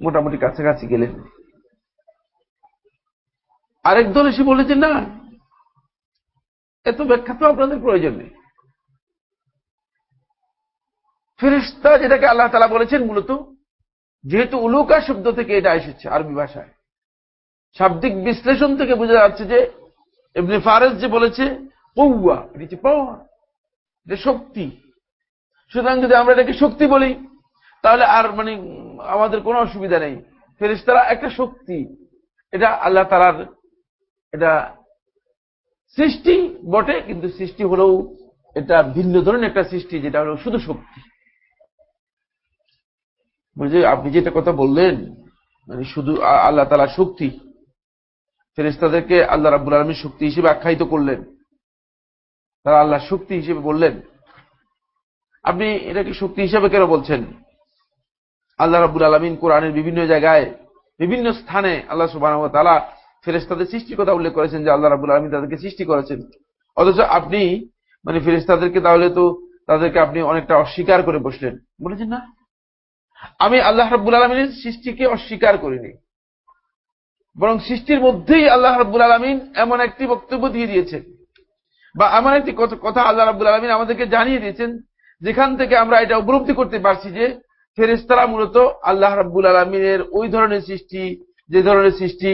মোটামুটি কাছাকাছি গেলেন। আরেক দল এসে বলেছে না, এত ব্যাখ্যা তো আপনাদের প্রয়োজন নেই। ফেরিস্তা যেটাকে আল্লাহ তালা বলেছেন মূলত, যেহেতু উলুকা শব্দ থেকে এটা এসেছে আরবি ভাষায়, শাব্দিক বিশ্লেষণ থেকে বোঝা যাচ্ছে যে এমনি ফারেজ যে বলেছে পৌয়া, এটা হচ্ছে পাওয়া, এটা শক্তি। সুতরাং যদি আমরা এটাকে শক্তি বলি, তাহলে আর মানে আমাদের কোনো অসুবিধা নেই। ফেরিস্তারা একটা শক্তি, এটা আল্লাহ তালার এটা সৃষ্টি বটে, কিন্তু সৃষ্টি হলেও এটা ভিন্ন ধরনের একটা সৃষ্টি, যেটা হলো শুধু শক্তি। বুঝে আপনি যেটা কথা বললেন মানে শুধু আল্লাহ তালা শক্তি ফেরেস্তাদেরকে আল্লাহ রাবুল আলমীর শক্তি হিসেবে আখ্যায়িত করলেন। তারা আল্লাহ শক্তি হিসেবে বললেন। আপনি এটাকে শক্তি হিসেবে কেন বলছেন? আল্লাহ রাবুল আলমিন কোরআনের বিভিন্ন জায়গায়, বিভিন্ন স্থানে আল্লাহ সুবাহ তালা ফেরেস্তাদের সৃষ্টির কথা উল্লেখ করেছেন যে আল্লাহ রাবুল আলমিন তাদেরকে সৃষ্টি করেছেন। অথচ আপনি মানে ফেরেস্তাদেরকে তাহলে তো তাদেরকে আপনি অনেকটা অস্বীকার করে বসলেন। বলেছেন না? আমি আল্লাহ রাবুল আলমিনের সৃষ্টিকে অস্বীকার করিনি। বরং সৃষ্টির মধ্যেই আল্লাহ রাবুল আলমিন এমন একটি বক্তব্য দিয়ে দিয়েছেন। বা এমন একটি কথা আল্লাহ রাবুল আলমিন আমাদেরকে জানিয়ে দিয়েছেন, যেখান থেকে আমরা এটা উপলব্ধি করতে পারছি যে ফেরেস্তারা মূলত আল্লাহ রাব্বুল আলমিনের ওই ধরনের সৃষ্টি, যে ধরনের সৃষ্টি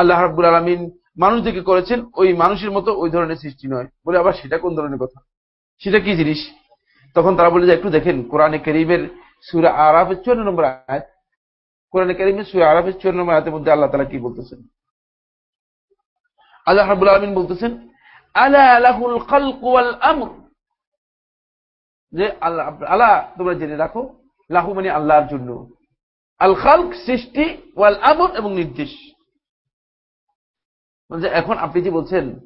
আল্লাহ রাব্বুল আলমিন মানুষদেরকে করেছেন, ওই মানুষের মতো ওই ধরনের সৃষ্টি নয়। বলে আবার সেটা কোন ধরনের কথা? সেটা কি জিনিস? তখন তারা বলে যে, একটু দেখেন, কোরআনে করিমের সুরা আরাফের চুয়ান্ন নম্বর আয়াত। কোরআনে করিমের সুরা আরাফের চুয়ান্ন নম্বর আয়াতের মধ্যে আল্লাহ তালা কি বলতেছেন? আল্লাহ রাবুল আলমিন বলতেছেন আলা ওয়াল আমর। যে আল্লাহ তোমরা জেনে রাখো, লাহু মানে আল্লাহর জন্য। আল খালক সৃষ্টি, ওয়াল আমর এবং নির্দেশ। যে এখন আপনি যে বলছেন,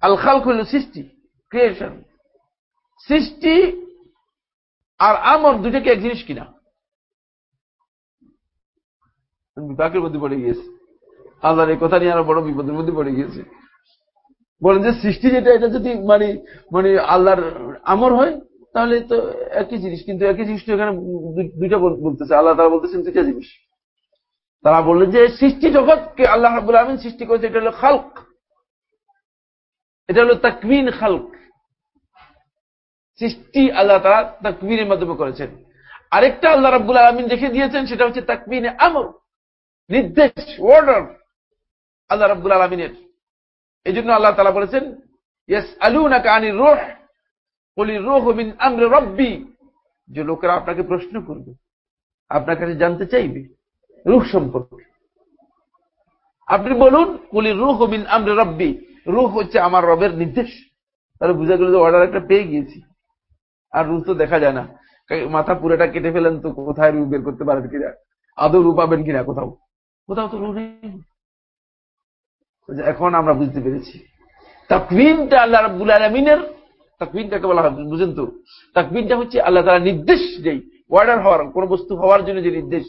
আল খালক সৃষ্টি ক্রিয়েশন সৃষ্টি আর আমর দুটাকে এক জিনিস কিনা? বিপাকের মধ্যে পড়ে গিয়েছে। আল্লাহর এই কথা নিয়ে আরও বড় বিপদের মধ্যে পড়ে গিয়েছে। বলেন যে সৃষ্টি যেটা, এটা যদি মানে মানে আল্লাহর আমর হয়, তাহলে তো একই জিনিস। কিন্তু একই জিনিস তো এখানে দুইটা বলতেছে। আল্লাহ তারা বলতেছেন দুইটা জিনিস। তারা বললেন যে সৃষ্টি জগৎকে আল্লাহ রাবুল আলমিন সৃষ্টি করেছে, এটা হলো খালক। এটা হলো তাকমিন খালক। সৃষ্টি আল্লাহ তারা তাকমিনের মাধ্যমে করেছেন। আরেকটা আল্লাহ রাবুল আলমিন দেখে দিয়েছেন, সেটা হচ্ছে তাকমিনে আমর, নির্দেশ অর্ডার আল্লাহ রাবুল আলমিনের। এই জন্য আল্লাহ তালা বলেছেন আলু না কানি রোহ বলি রোহ মিন আমরে রব্বি। যে লোকেরা আপনাকে প্রশ্ন করবে, আপনার কাছে জানতে চাইবে সম্পর্কে। আপনি বলুন, কুলি আমরে রব্বি। হচ্ছে আমার রবের নির্দেশ। তাহলে বুঝা গেল যে অর্ডার একটা পেয়ে গিয়েছি। আর রুহ তো দেখা যায় না। মাথা পুরোটা কেটে ফেলেন তো কোথায় রুহ বের করতে পারেন কিনা? আদৌ রূপ পাবেন কিনা কোথাও? কোথাও তো রুহ নেই। এখন আমরা বুঝতে পেরেছি। তাকবিনটা আল্লাহ রাব্বুল আলমিনের তাকবিনটাকে বলা হয়, বুঝেন তো? তাকবিনটা হচ্ছে আল্লাহ তারা নির্দেশ যেই অর্ডার হওয়ার, কোন বস্তু হওয়ার জন্য যে নির্দেশ,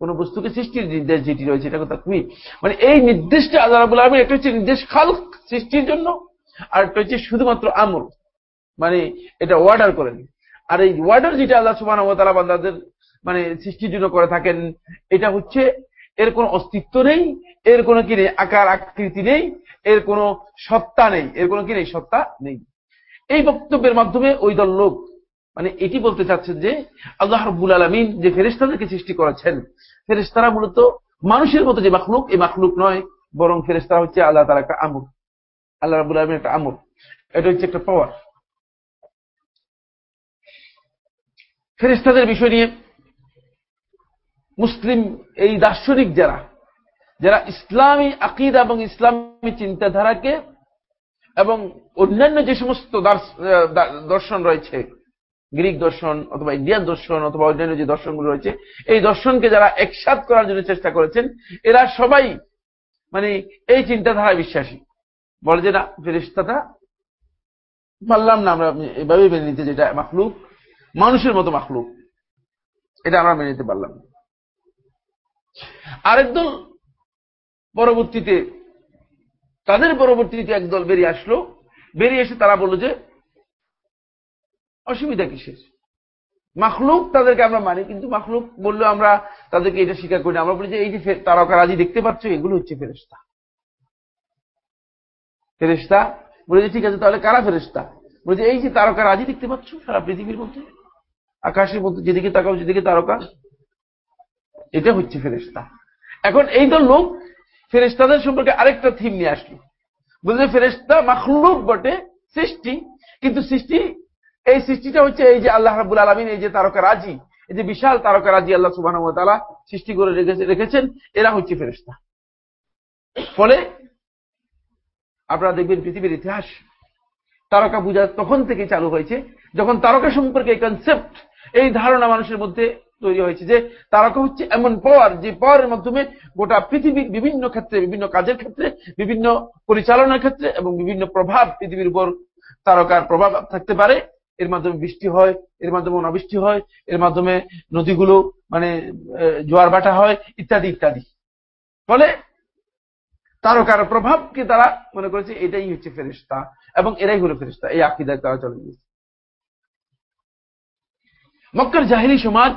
কোন বস্তুকে সৃষ্টির নির্দেশ যেটি রয়েছে এটা তাকবিন মানে এই নির্দেশটা আল্লাহ রাবুল আলমিন হচ্ছে নির্দেশ খাল সৃষ্টির জন্য, আর একটা হচ্ছে শুধুমাত্র আমল। মানে এটা অর্ডার করেন। আর এই ওয়ার্ডার যেটা আল্লাহ সুবাহ বান্দাদের মানে সৃষ্টির জন্য করে থাকেন, এটা হচ্ছে, এর কোনো অস্তিত্ব নেই এর কোনো কি নেই? আকার, আকৃতি নেই, এর কোনো সত্তা নেই, এর কোনো কি নেই? সত্তা নেই। এই বক্তব্যের মাধ্যমে ওই দল লোক মানে এটি বলতে চাচ্ছেন যে আল্লাহ রব্বুল আলমিন যে ফেরেস্তাদেরকে সৃষ্টি করেছেন ফেরেস্তারা মূলত মানুষের মতো যে মাখলুক, এই মাখলুক নয়, বরং ফেরেস্তারা হচ্ছে আল্লাহ তার একটা আমর আল্লাহ রব্বুল আলমিন একটা আমর এটা হচ্ছে একটা পাওয়ার ফেরেস্তাদের বিষয় নিয়ে মুসলিম, এই দার্শনিক যারা যারা ইসলামী আকিদা এবং ইসলামী চিন্তাধারাকে এবং অন্যান্য যে সমস্ত দর্শন রয়েছে, গ্রিক দর্শন অথবা ইন্ডিয়ান দর্শন অথবা অন্যান্য যে দর্শনগুলো রয়েছে, এই দর্শনকে যারা একসাথ করার জন্য চেষ্টা করেছেন, এরা সবাই মানে এই চিন্তাধারায় বিশ্বাসী। বলে যে না ফেরিস্তাটা পারলাম না, আমরা এভাবে মেনে নিতে, যেটা মাখলুক, মানুষের মতো মাখলুক। এটা আমরা মেনে নিতে পারলাম আরেক দল পরবর্তীতে, তাদের পরবর্তীতে একদল বেরিয়ে আসলো। বেরিয়ে এসে তারা বলল যে, অসুবিধা কিসের? মাখলুক তাদেরকে আমরা মানি, কিন্তু মাখলুক বলল, আমরা তাদেরকে এটা স্বীকার করি আমরা বলি যে, এই যে তারকা রাজি দেখতে পাচ্ছ, এগুলো হচ্ছে ফেরেস্তা ফেরেস্তা বলে যে, ঠিক আছে, তাহলে কারা ফেরেস্তা বলে যে, এই যে তারকা রাজি দেখতে পাচ্ছ, সারা পৃথিবীর মধ্যে, আকাশের মধ্যে, যেদিকে তাকাও যেদিকে তারকা। এটা হচ্ছে ফেরেস্তা এখন এই দল লোক ফেরেস্তাদের সম্পর্কে আরেকটা থিম নিয়ে আসলো। বুঝলে ফেরেস্তা মাখলুক বটে, সৃষ্টি। কিন্তু সৃষ্টি, এই সৃষ্টিটা হচ্ছে এই যে আল্লাহ রাবুল আলমিন, এই যে তারকা রাজি, এই যে বিশাল তারকা রাজি আল্লাহ সুবাহ সৃষ্টি করে রেখেছেন, এরা হচ্ছে ফেরেস্তা ফলে, আপনারা দেখবেন পৃথিবীর ইতিহাস, তারকা পূজা তখন থেকে চালু হয়েছে, যখন তারকা সম্পর্কে এই কনসেপ্ট এই ধারণা মানুষের মধ্যে তৈরি হয়েছে যে তারকা হচ্ছে এমন পাওয়ার যে পাওয়ারের মাধ্যমে গোটা পৃথিবীর বিভিন্ন ক্ষেত্রে, বিভিন্ন কাজের ক্ষেত্রে, বিভিন্ন পরিচালনার ক্ষেত্রে এবং বিভিন্ন প্রভাব পৃথিবীর উপর তারকার প্রভাব থাকতে পারে। এর মাধ্যমে বৃষ্টি হয়, এর মাধ্যমে অনাবৃষ্টি হয়, এর মাধ্যমে নদীগুলো মানে জোয়ার বাটা হয়, ইত্যাদি ইত্যাদি। ফলে তারকার প্রভাবকে তারা মনে করেছে এটাই হচ্ছে ফেরিস্তা এবং এরাই হলো ফেরিস্তা এই আকিদায় তারা চলে গিয়েছে। মক্কার জাহিরি সমাজ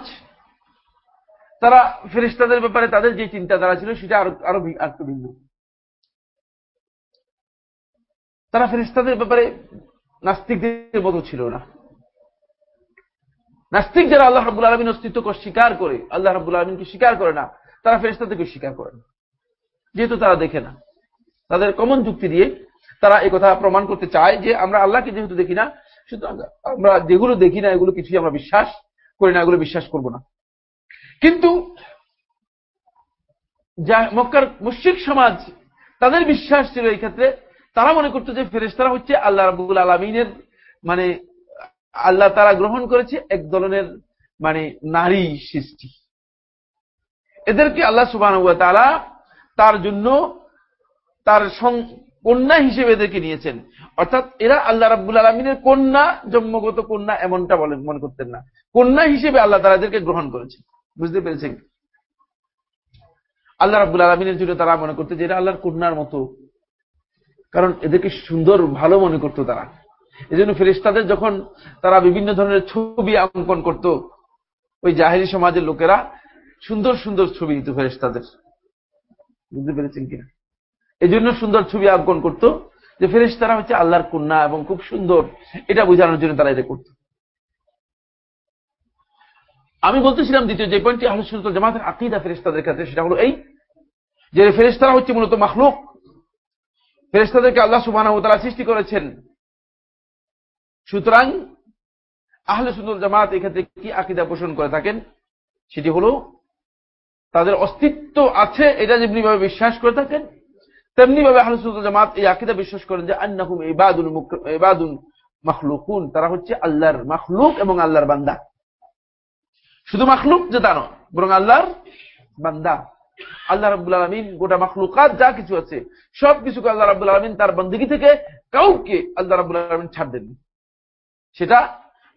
তারা ফেরিস্তাদের ব্যাপারে তাদের যে চিন্তাধারা ছিল, সেটা আরও আরও একটু ভিন্ন। তারা ফেরিস্তাদের ব্যাপারে নাস্তিকদের মতো ছিল না। নাস্তিক যারা আল্লাহ রাবুল আলমিন অস্তিত্বকে স্বীকার করে, আল্লাহ রাবুল আলমিনকে স্বীকার করে না, তারা ফেরিস্তাদেরকে স্বীকার করে না। যেহেতু তারা দেখে না। তাদের কমন যুক্তি দিয়ে তারা এই কথা প্রমাণ করতে চায় যে আমরা আল্লাহকে যেহেতু দেখি না, সুতরাং আমরা যেগুলো দেখি না, এগুলো কিছুই আমরা বিশ্বাস করি না, এগুলো বিশ্বাস করব না। কিন্তু মক্কার মুশ্রিক সমাজ, তাদের বিশ্বাস ছিল এই ক্ষেত্রে, তারা মনে করতো যে ফেরেস্তারা হচ্ছে আল্লাহ রাবুল আলমিনের মানে আল্লাহ তারা গ্রহণ করেছে এক ধরনের মানে নারী সৃষ্টি। এদেরকে আল্লাহ সুবাহ তারা তার জন্য তার কন্যা হিসেবে এদেরকে নিয়েছেন। অর্থাৎ এরা আল্লাহ রাবুল আলমিনের কন্যা, জন্মগত কন্যা এমনটা বলেন, মনে করতেন না। কন্যা হিসেবে আল্লাহ তারা এদেরকে গ্রহণ করেছেন। বুঝতে পেরেছেন? আল্লাহ রাবুল আলমিনের জন্য তারা মনে করতে যে আল্লাহর কন্যার মতো। কারণ এদেরকে সুন্দর, ভালো মনে করতো তারা। এই জন্য ফেরিস্তাদের যখন তারা বিভিন্ন ধরনের ছবি অঙ্কন করত, ওই জাহেরি সমাজের লোকেরা সুন্দর সুন্দর ছবি দিত ফেরিস্তাদের বুঝতে পেরেছেন কিনা? এই জন্য সুন্দর ছবি অঙ্কন করত যে ফেরিস্তারা হচ্ছে আল্লাহর কন্যা এবং খুব সুন্দর। এটা বোঝানোর জন্য তারা এটা করত। আমি বলতেছিলাম দ্বিতীয় যে পয়েন্টটি আলোচনা জামাতের আকিদা ফেরিস্তাদের ক্ষেত্রে, সেটা হলো এই যে ফেরিস্তারা হচ্ছে মূলত মাখলুক। ফেরেস্তাদেরকে আল্লাহ সুবাহ সৃষ্টি করেছেন। সুতরাং আহলে সুন্দর জামাত এক্ষেত্রে কি আকিদা পোষণ করে থাকেন? সেটি হলো তাদের অস্তিত্ব আছে, এটা যেমনি ভাবে বিশ্বাস করে থাকেন তেমনি ভাবে আহলে সুন্দর জামাত এই আকিদা বিশ্বাস করেন যে আন্নাহুম ইবাদুল ইবাদুল মাখলুকুন, তারা হচ্ছে আল্লাহর মাখলুক এবং আল্লাহর বান্দা। শুধু মাখলুক যে তা নয়, বরং আল্লাহর বান্দা। আল্লাহ রাব্বুল আলমিন গোটা মাখলুকাত যা কিছু আছে, সব কিছুকে আল্লাহ রাব্বুল আলমিন তার বন্দিগি থেকে কাউকে আল্লাহ রাব্বুল আলমিন ছাড় দেন সেটা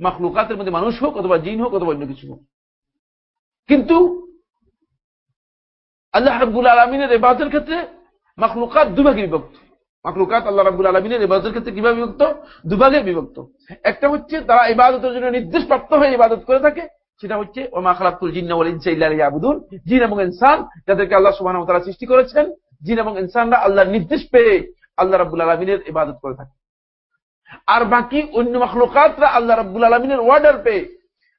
মাখলুকাতের মধ্যে মানুষ হোক অথবা জিন হোক অথবা অন্য কিছু হোক। কিন্তু আল্লাহ রাব্বুল আলমিনের এবাদতের ক্ষেত্রে মাখলুকাত দুভাগে বিভক্ত। মাকলুকাত আল্লাহ রাবুল আলমিনের ইবাদতের ক্ষেত্রে কীভাবে বিভক্ত? দুভাগে বিভক্ত। একটা হচ্ছে তারা ইবাদতের জন্য নির্দেশ প্রাপ্ত হয়ে ইবাদত করে থাকে সেটা হচ্ছে, ওমা খালাকুল জিন্না ওয়াল ইনসা ইল্লা লিয়াবুদুন। জিন এবং ইনসান যাদেরকে আল্লাহ সুবহানাহু ওয়া সৃষ্টি করেছেন, জিন এবং ইনসানরা আল্লাহর নির্দেশ পেয়ে আল্লাহ রাব্বুল আলামিনের ইবাদত করে থাকে। আর বাকি অন্য মাখলুকাতরা আল্লাহ রাব্বুল আলামিনের অর্ডার পেয়ে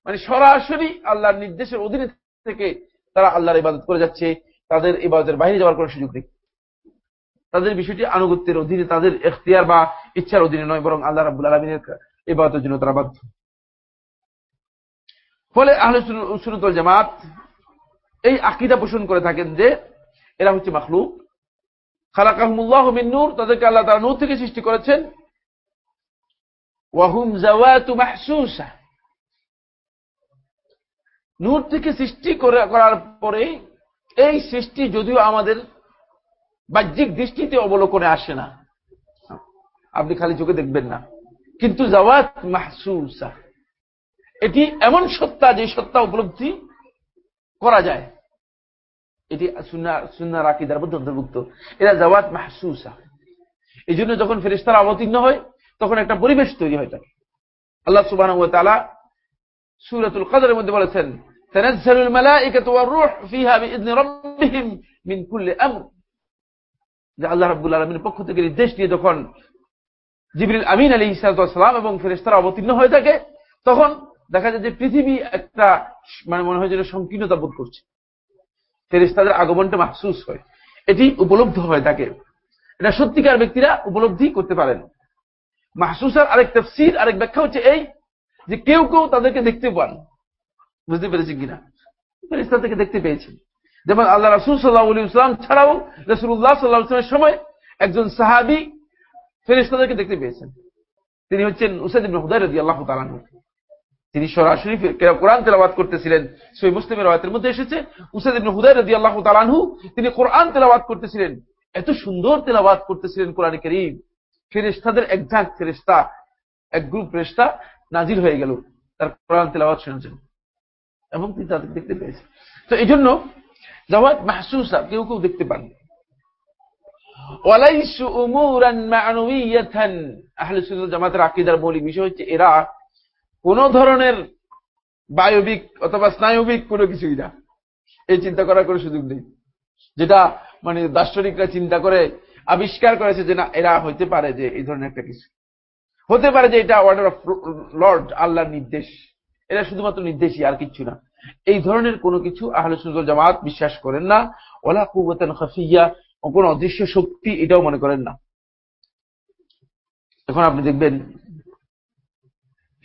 মানে সরাসরি আল্লাহর নির্দেশের অধীনে থেকে তারা আল্লাহর ইবাদত করে যাচ্ছে, তাদের ইবাদতের বাইরে যাওয়ার কোনো সুযোগ নেই। তাদের বিষয়টি আনুগত্যের অধীনে, তাদের এখতিয়ার বা ইচ্ছার অধীনে নয়, বরং আল্লাহ রাবুল আলমিনের ইবাদতের জন্য তারা বাধ্য। ফলে আহলে সুনতল জামাত এই আকিদা পোষণ করে থাকেন যে এরা হচ্ছে মাখলুক। খালাকাহমুল্লাহ মিন নূর, তাদেরকে আল্লাহ তারা নূর থেকে সৃষ্টি করেছেন। ওয়াহুম জাওয়াতু নূর থেকে সৃষ্টি করার পরে এই সৃষ্টি যদিও আমাদের বাহ্যিক দৃষ্টিতে অবলোকনে আসে না। আপনি খালি চোখে দেখবেন না। কিন্তু জাওয়াত মাহসুসা। এটি এমন সত্তা যে সত্তা উপলব্ধি করা যায় এটি সুন্নার আকিদার মধ্যে অন্তর্ভুক্ত এরা জাওয়াত মাহসুসা এই জন্য যখন ফেরিস্তারা অবতীর্ণ হয় তখন একটা পরিবেশ তৈরি হয় থাকে আল্লাহ সুবাহ তালা সুরাতুল কাদের মধ্যে বলেছেন تنزل الملائكة والروح فيها بإذن ربهم من كل أمر যে আল্লাহ রাব্বুল আলমীর পক্ষ থেকে নির্দেশ দিয়ে যখন জিবরিল আমিন আলী ইসালাম এবং ফেরেস্তারা অবতীর্ণ হয়ে থাকে তখন দেখা যায় যে পৃথিবী একটা মানে মনে হয় যেন সংকীর্ণতা বোধ করছে। ফেরেস্তাদের আগমনটা মাহসুস হয়। এটি উপলব্ধ হয় থাকে এটা সত্যিকার ব্যক্তিরা উপলব্ধি করতে পারেন। মাহসুসার আরেক তফসির, আরেক ব্যাখ্যা হচ্ছে এই যে কেউ কেউ তাদেরকে দেখতে পান। বুঝতে পেরেছি কিনা? ফেরিস্তা থেকে দেখতে পেয়েছেন। যেমন আল্লাহ রাসুল সাল্লাহ ইসলাম ছাড়াও রসুল্লাহ সাল্লাহ ইসলামের সময় একজন সাহাবি ফেরিস্তাদেরকে দেখতে পেয়েছেন। তিনি হচ্ছেন উসাদ ইবনে হুদাই রাজি আল্লাহ তালানহু তিনি সরাসরি কোরআন তেলাবাদ করতেছিলেন। সই মুসলিমের রায়তের মধ্যে এসেছে। উসাদ ইবনে হুদাই রাজি আল্লাহ তালানহু তিনি কোরআন তেলাবাদ করতেছিলেন। এত সুন্দর তেলাবাদ করতেছিলেন কোরআন করিম। ফেরিস্তাদের একঝাঁক ফেরিস্তা এক গ্রুপ ফেরিস্তা নাজির হয়ে গেল তার কোরআন তেলাবাদ শুনেছেন এবং তিনি তাদের দেখতে পেয়েছেন। তো এই জন্য জাওয়াত মাহসুসা কেউ কেউ দেখতে পান জামাতের আকিদার মৌলিক বিষয় হচ্ছে এরা কোন ধরনের বায়বিক অথবা স্নায়বিক কোনো কিছুই না। এই চিন্তা করার কোনো সুযোগ নেই। যেটা মানে দার্শনিকরা চিন্তা করে, আবিষ্কার করেছে যে না, এরা হইতে পারে যে এই ধরনের একটা কিছু। হতে পারে যে এটা অর্ডার অফ লর্ড আল্লাহর নির্দেশ। এটা শুধুমাত্র নির্দেশই, আর কিছু না। এই ধরনের কোনো কিছু আহলে সুন্দর জামাত বিশ্বাস করেন না। ওলা কুবতান খাফিয়া কোন অদৃশ্য শক্তি এটাও মনে করেন না। এখন আপনি দেখবেন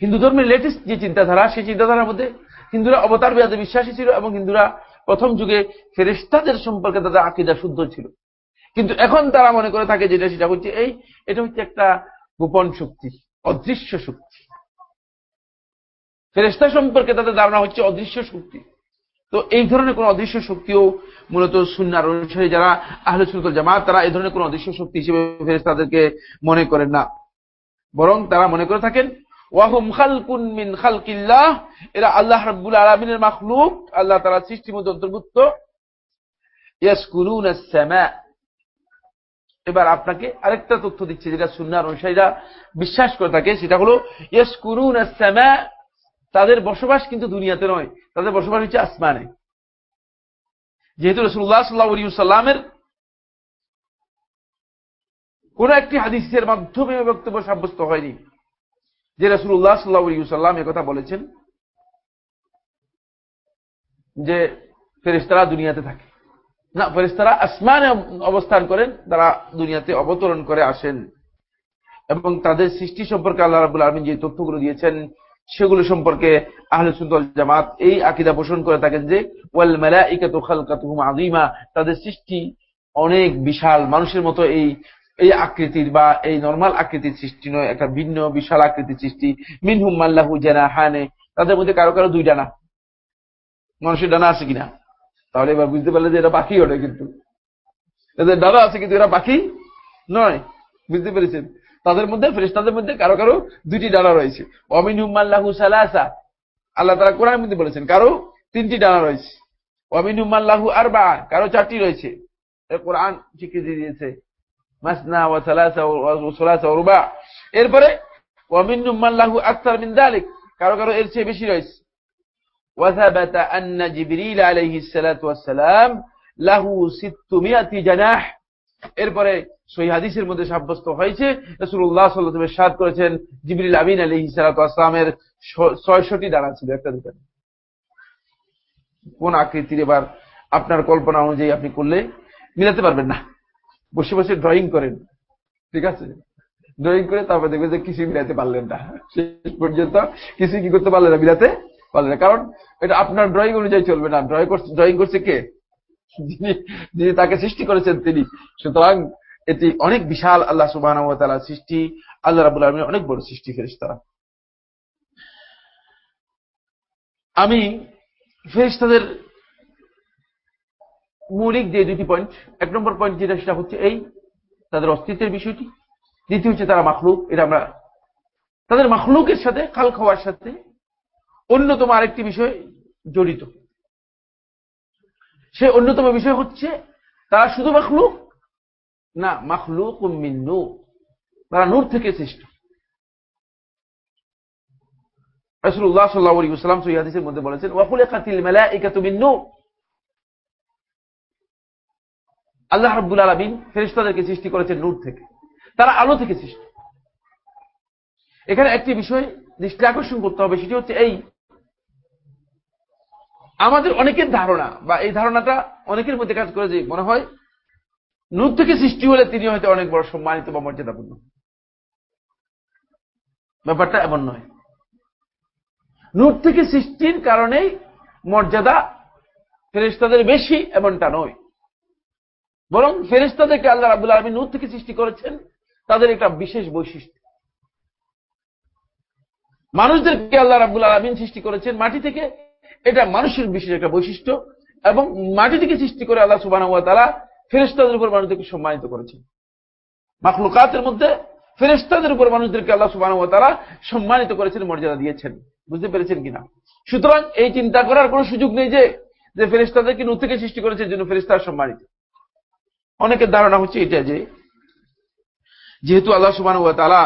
হিন্দু ধর্মের লেটেস্ট যে চিন্তাধারা, সেই চিন্তাধারার মধ্যে হিন্দুরা অবতার বেয়াদে বিশ্বাসী ছিল এবং হিন্দুরা প্রথম যুগে ফেরেস্তাদের সম্পর্কে তাদের আকিদা শুদ্ধ ছিল। কিন্তু এখন তারা মনে করে থাকে যেটা সেটা হচ্ছে এই, এটা হচ্ছে একটা গোপন শক্তি, অদৃশ্য শক্তি। ফেরেস্তা সম্পর্কে তাদের ধারণা হচ্ছে অদৃশ্য শক্তি। তো এই ধরনের কোন অদৃশ্য শক্তিও মূলত সুন্নার অনুসারী যারা আহলে সুন্নাতুল জামাত, তারা এই ধরনের কোন অদৃশ্য শক্তি হিসেবে ফেরেস্তাদেরকে মনে করেন না। বরং তারা মনে করে থাকেন ওয়াহুম খালকুন মিন খালকিল্লাহ। এরা আল্লাহ রাব্বুল আলামিনের মাখলুক, আল্লাহ তাআলা সৃষ্টির মধ্যে অন্তর্ভুক্ত এবার আপনাকে আরেকটা তথ্য দিচ্ছে, যেটা সুন্নার অনুসারীরা বিশ্বাস করে থাকে, সেটা হলো ইয়াসকুনুন আস-সামা তাদের বসবাস কিন্তু দুনিয়াতে নয়, তাদের বসবাস হচ্ছে আসমানে। যেহেতু রসুল্লাহ সাল্লাহ সাল্লামের কোন একটি হাদিসের মাধ্যমে বক্তব্য সাব্যস্ত হয়নি যে রসুল্লাহ সাল্লাহ সাল্লাম কথা বলেছেন যে ফেরিস্তারা দুনিয়াতে থাকে। না ফেরিস্তারা আসমানে অবস্থান করেন, তারা দুনিয়াতে অবতরণ করে আসেন। এবং তাদের সৃষ্টি সম্পর্কে আল্লাহ রাবুল আলমিন যে তথ্যগুলো দিয়েছেন, সেগুলো সম্পর্কে আহলে সুন্দর জামাত এই আকিদা পোষণ করে থাকেন যে, ওয়াল মালাইকাতু খালকাতুহুম আযীমা। তাদের সৃষ্টি অনেক বিশাল, মানুষের মতো এই এই আকৃতির বা এই নর্মাল আকৃতির সৃষ্টি নয়, একটা ভিন্ন, বিশাল আকৃতির সৃষ্টি। মিনহুম মাল্লাহু জানাহানে তাদের মধ্যে কারও কারও দুই ডানা মানুষের ডানা আছে কিনা? তাহলে এবার বুঝতে পারলে যে এরা পাখি ওঠে কিন্তু। এদের ডানা আছে কিন্তু এরা পাখি নয়। বুঝতে পেরেছেন? তাদের মধ্যে, ফেরেশতাদের মধ্যে কারও কারও দুইটি ডানা রয়েছে। অমিনহুম মাল্লাহু সালাসা। আল্লাহ তারা কোরআনের মধ্যে বলেছেন, কারও তিনটি ডানা রয়েছে। অমিন অমিনহুম মাল্লাহু আরবা কারও চারটি রয়েছে। কোরআন স্বীকৃতি দিয়েছে। মাসনা রুবা এরপরে মিন কারও কারও এর চেয়ে বেশি রয়েছে। 600 এরপরে সেই হাদিসের মধ্যে সাব্যস্ত হয়েছে, রাসূলুল্লাহ সাল্লাল্লাহু আলাইহি ওয়াসাল্লাম করেছেন, জিবরিল আমিন আলাইহিস সালাতু ছিল একটা দুটো কোন আকৃতির এবার আপনার কল্পনা অনুযায়ী আপনি করলে মিলাতে পারবেন না। বসে বসে ড্রয়িং করেন। ঠিক আছে? ড্রয়িং করে তারপর দেখবেন যে কিছু মিলাতে পারলেন না। শেষ পর্যন্ত কিছু কি করতে পারলেন না, মিলাতে পারলেন না। কারণ এটা আপনার ড্রয়িং অনুযায়ী চলবে না। ড্রয়িং করছে ড্রয়িং করছে কে? যিনি যিনি তাকে সৃষ্টি করেছেন তিনি। সুতরাং এটি অনেক বিশাল আল্লাহ সুবাহ সৃষ্টি। আল্লাহ রাবুল আলমীর অনেক বড় সৃষ্টি ফেরিস্তারা আমি ফেরিস্তাদের মৌলিক যে দুটি পয়েন্ট এক নম্বর পয়েন্ট যেটা, সেটা হচ্ছে এই, তাদের অস্তিত্বের বিষয়টি। দ্বিতীয় হচ্ছে তারা মাখলুক, এটা আমরা তাদের মাখলুকের সাথে, খাল খাওয়ার সাথে অন্যতম আরেকটি বিষয় জড়িত। সে অন্যতম বিষয় হচ্ছে, তারা শুধু মাখলুক না মাখলুক মিন্নু তারা নূর থেকে সৃষ্ট। রাসূলুল্লাহ সাল্লাল্লাহু আলাইহি ওয়াসাল্লাম সহিহ মধ্যে বলেছেন, ওয়া খুলিকাতিল মালাইকাতু মিন নূর। আল্লাহ রাব্বুল আলামিন ফেরেশতাদেরকে সৃষ্টি করেছেন নূর থেকে। তারা আলো থেকে সৃষ্টি। এখানে একটি বিষয় দৃষ্টি আকর্ষণ করতে হবে, সেটি হচ্ছে এই। আমাদের অনেকের ধারণা, বা এই ধারণাটা অনেকের মধ্যে কাজ করে যে মনে হয় নূর থেকে সৃষ্টি হলে তিনি হয়তো অনেক বড় সম্মানিত বা মর্যাদাপূর্ণ। ব্যাপারটা এমন নয়। নূর থেকে সৃষ্টির কারণেই মর্যাদা ফেরেস্তাদের বেশি এমনটা নয়। বরং ফেরেস্তাদেরকে আল্লাহ রাবুল আলমী নূর থেকে সৃষ্টি করেছেন তাদের একটা বিশেষ বৈশিষ্ট্য। মানুষদেরকে আল্লাহ রাবুল আলমিন সৃষ্টি করেছেন মাটি থেকে, এটা মানুষের বিশেষ একটা বৈশিষ্ট্য এবং মাটি থেকে সৃষ্টি করে আল্লাহ সুবাহ তারা ফেরেস্তাদের উপর মানুষদেরকে সম্মানিত করেছেন। মাখলুকাতের মধ্যে ফেরেস্তাদের উপর মানুষদেরকে আল্লাহ সুবাহ তারা সম্মানিত করেছেন, মর্যাদা দিয়েছেন। বুঝতে পেরেছেন কিনা? সুতরাং এই চিন্তা করার কোনো সুযোগ নেই যে যে ফেরেস্তাদেরকে নূর থেকে সৃষ্টি করেছে জন্য ফেরেস্তার সম্মানিত। অনেকের ধারণা হচ্ছে এটা যে, যেহেতু আল্লাহ সুবাহ তালা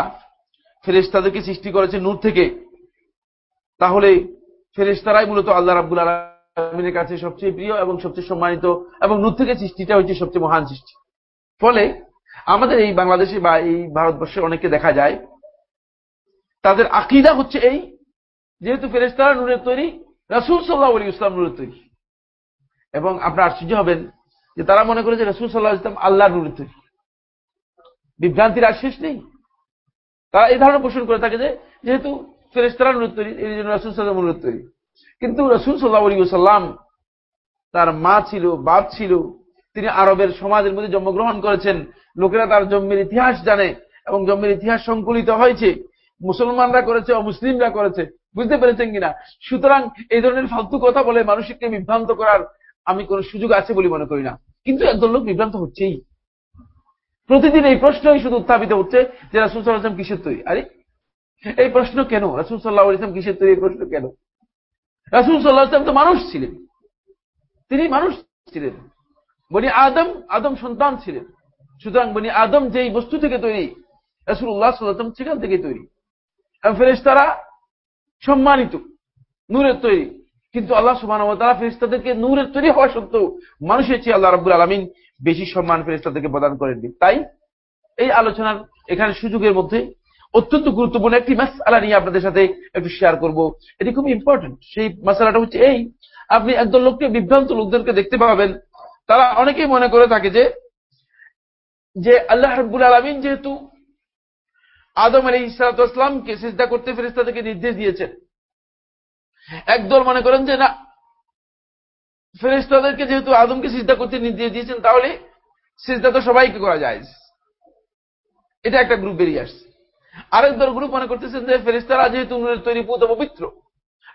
ফেরেস্তাদেরকে সৃষ্টি করেছে নূর থেকে, তাহলে ফেরেস্তারাই মূলত আল্লাহ রাব্বুল আলমিনের কাছে সবচেয়ে প্রিয় এবং সবচেয়ে সম্মানিত এবং নূর থেকে সৃষ্টিটা হচ্ছে সবচেয়ে মহান সৃষ্টি। ফলে আমাদের এই বাংলাদেশে বা এই ভারতবর্ষে অনেকে দেখা যায়, তাদের আকিদা হচ্ছে এই, যেহেতু ফেরেস্তারা নূরের তৈরি, রাসুল সাল্লাহ আলী ইসলাম নূরের তৈরি। এবং আপনার আশ্চর্য হবেন যে তারা মনে করে যে রসুল সাল্লাহ ইসলাম আল্লাহ নূরের তৈরি বিভ্রান্তির আর শেষ নেই। তারা এই ধারণা পোষণ করে থাকে যেহেতু ফেরেস্তারা নূরের তৈরি, এই জন্য রসুল সাল্লাম নূরের তৈরি। কিন্তু রসুল সাল্লাহ আলী সাল্লাম তার মা ছিল, বাপ ছিল, তিনি আরবের সমাজের মধ্যে জন্মগ্রহণ করেছেন। লোকেরা তার জন্মের ইতিহাস জানে এবং জন্মের ইতিহাস সংকলিত হয়েছে। মুসলমানরা করেছে, অমুসলিমরা করেছে। বুঝতে পেরেছেন কিনা? সুতরাং এই ধরনের ফালতু কথা বলে মানুষকে বিভ্রান্ত করার আমি কোন সুযোগ আছে বলে মনে করি না। কিন্তু একদল লোক বিভ্রান্ত হচ্ছেই। প্রতিদিন এই প্রশ্নই শুধু উত্থাপিত হচ্ছে যে রাসুল সাল্লাহাম কিসের তৈরি? আরে, এই প্রশ্ন কেন? রাসুল সাল্লাহ ইসলাম কিসের তৈরি এই প্রশ্ন কেন? রাসুল সাল্লাহ ইসলাম তো মানুষ ছিলেন। তিনি মানুষ ছিলেন। বনি আদম আদম সন্তান ছিলেন। সুতরাং বনি আদম যেই বস্তু থেকে তৈরি রাসুল্লাহ সাল্লাম সেখান থেকে তৈরি। ফেরেস্তারা সম্মানিত, নূরের তৈরি। কিন্তু আল্লাহ সুবাহ ফেরিস্তাদেরকে নূরের তৈরি হওয়া সত্ত্বেও মানুষের চেয়ে আল্লাহ রাবুল আলমিন বেশি সম্মান ফেরিস্তাদেরকে প্রদান করেননি। তাই এই আলোচনার এখানে সুযোগের মধ্যে অত্যন্ত গুরুত্বপূর্ণ একটি মাসালা নিয়ে আপনাদের সাথে একটু শেয়ার করব। এটি খুব ইম্পর্টেন্ট সেই মাসালাটা হচ্ছে এই, আপনি একদল লোককে, বিভ্রান্ত লোকদেরকে দেখতে পাবেন। তারা অনেকেই মনে করে থাকে যে যে আল্লাহ রব্বুল আলমিন যেহেতু আদম আলী ইসলাতামকে চেষ্টা করতে ফেরিস্তাদেরকে নির্দেশ দিয়েছেন একদল মনে করেন যে, না ফেরেস্তাদেরকে যেহেতু আদমকে সিজদা করতে নির্দেশ দিয়েছেন, তাহলে সিজদা তো সবাইকে করা যায়? এটা একটা গ্রুপ বেরিয়ে আসছে। আরেক দল গ্রুপ মনে করতেছেন যে ফেরিস্তারা যেহেতু তৈরি পুত পবিত্র,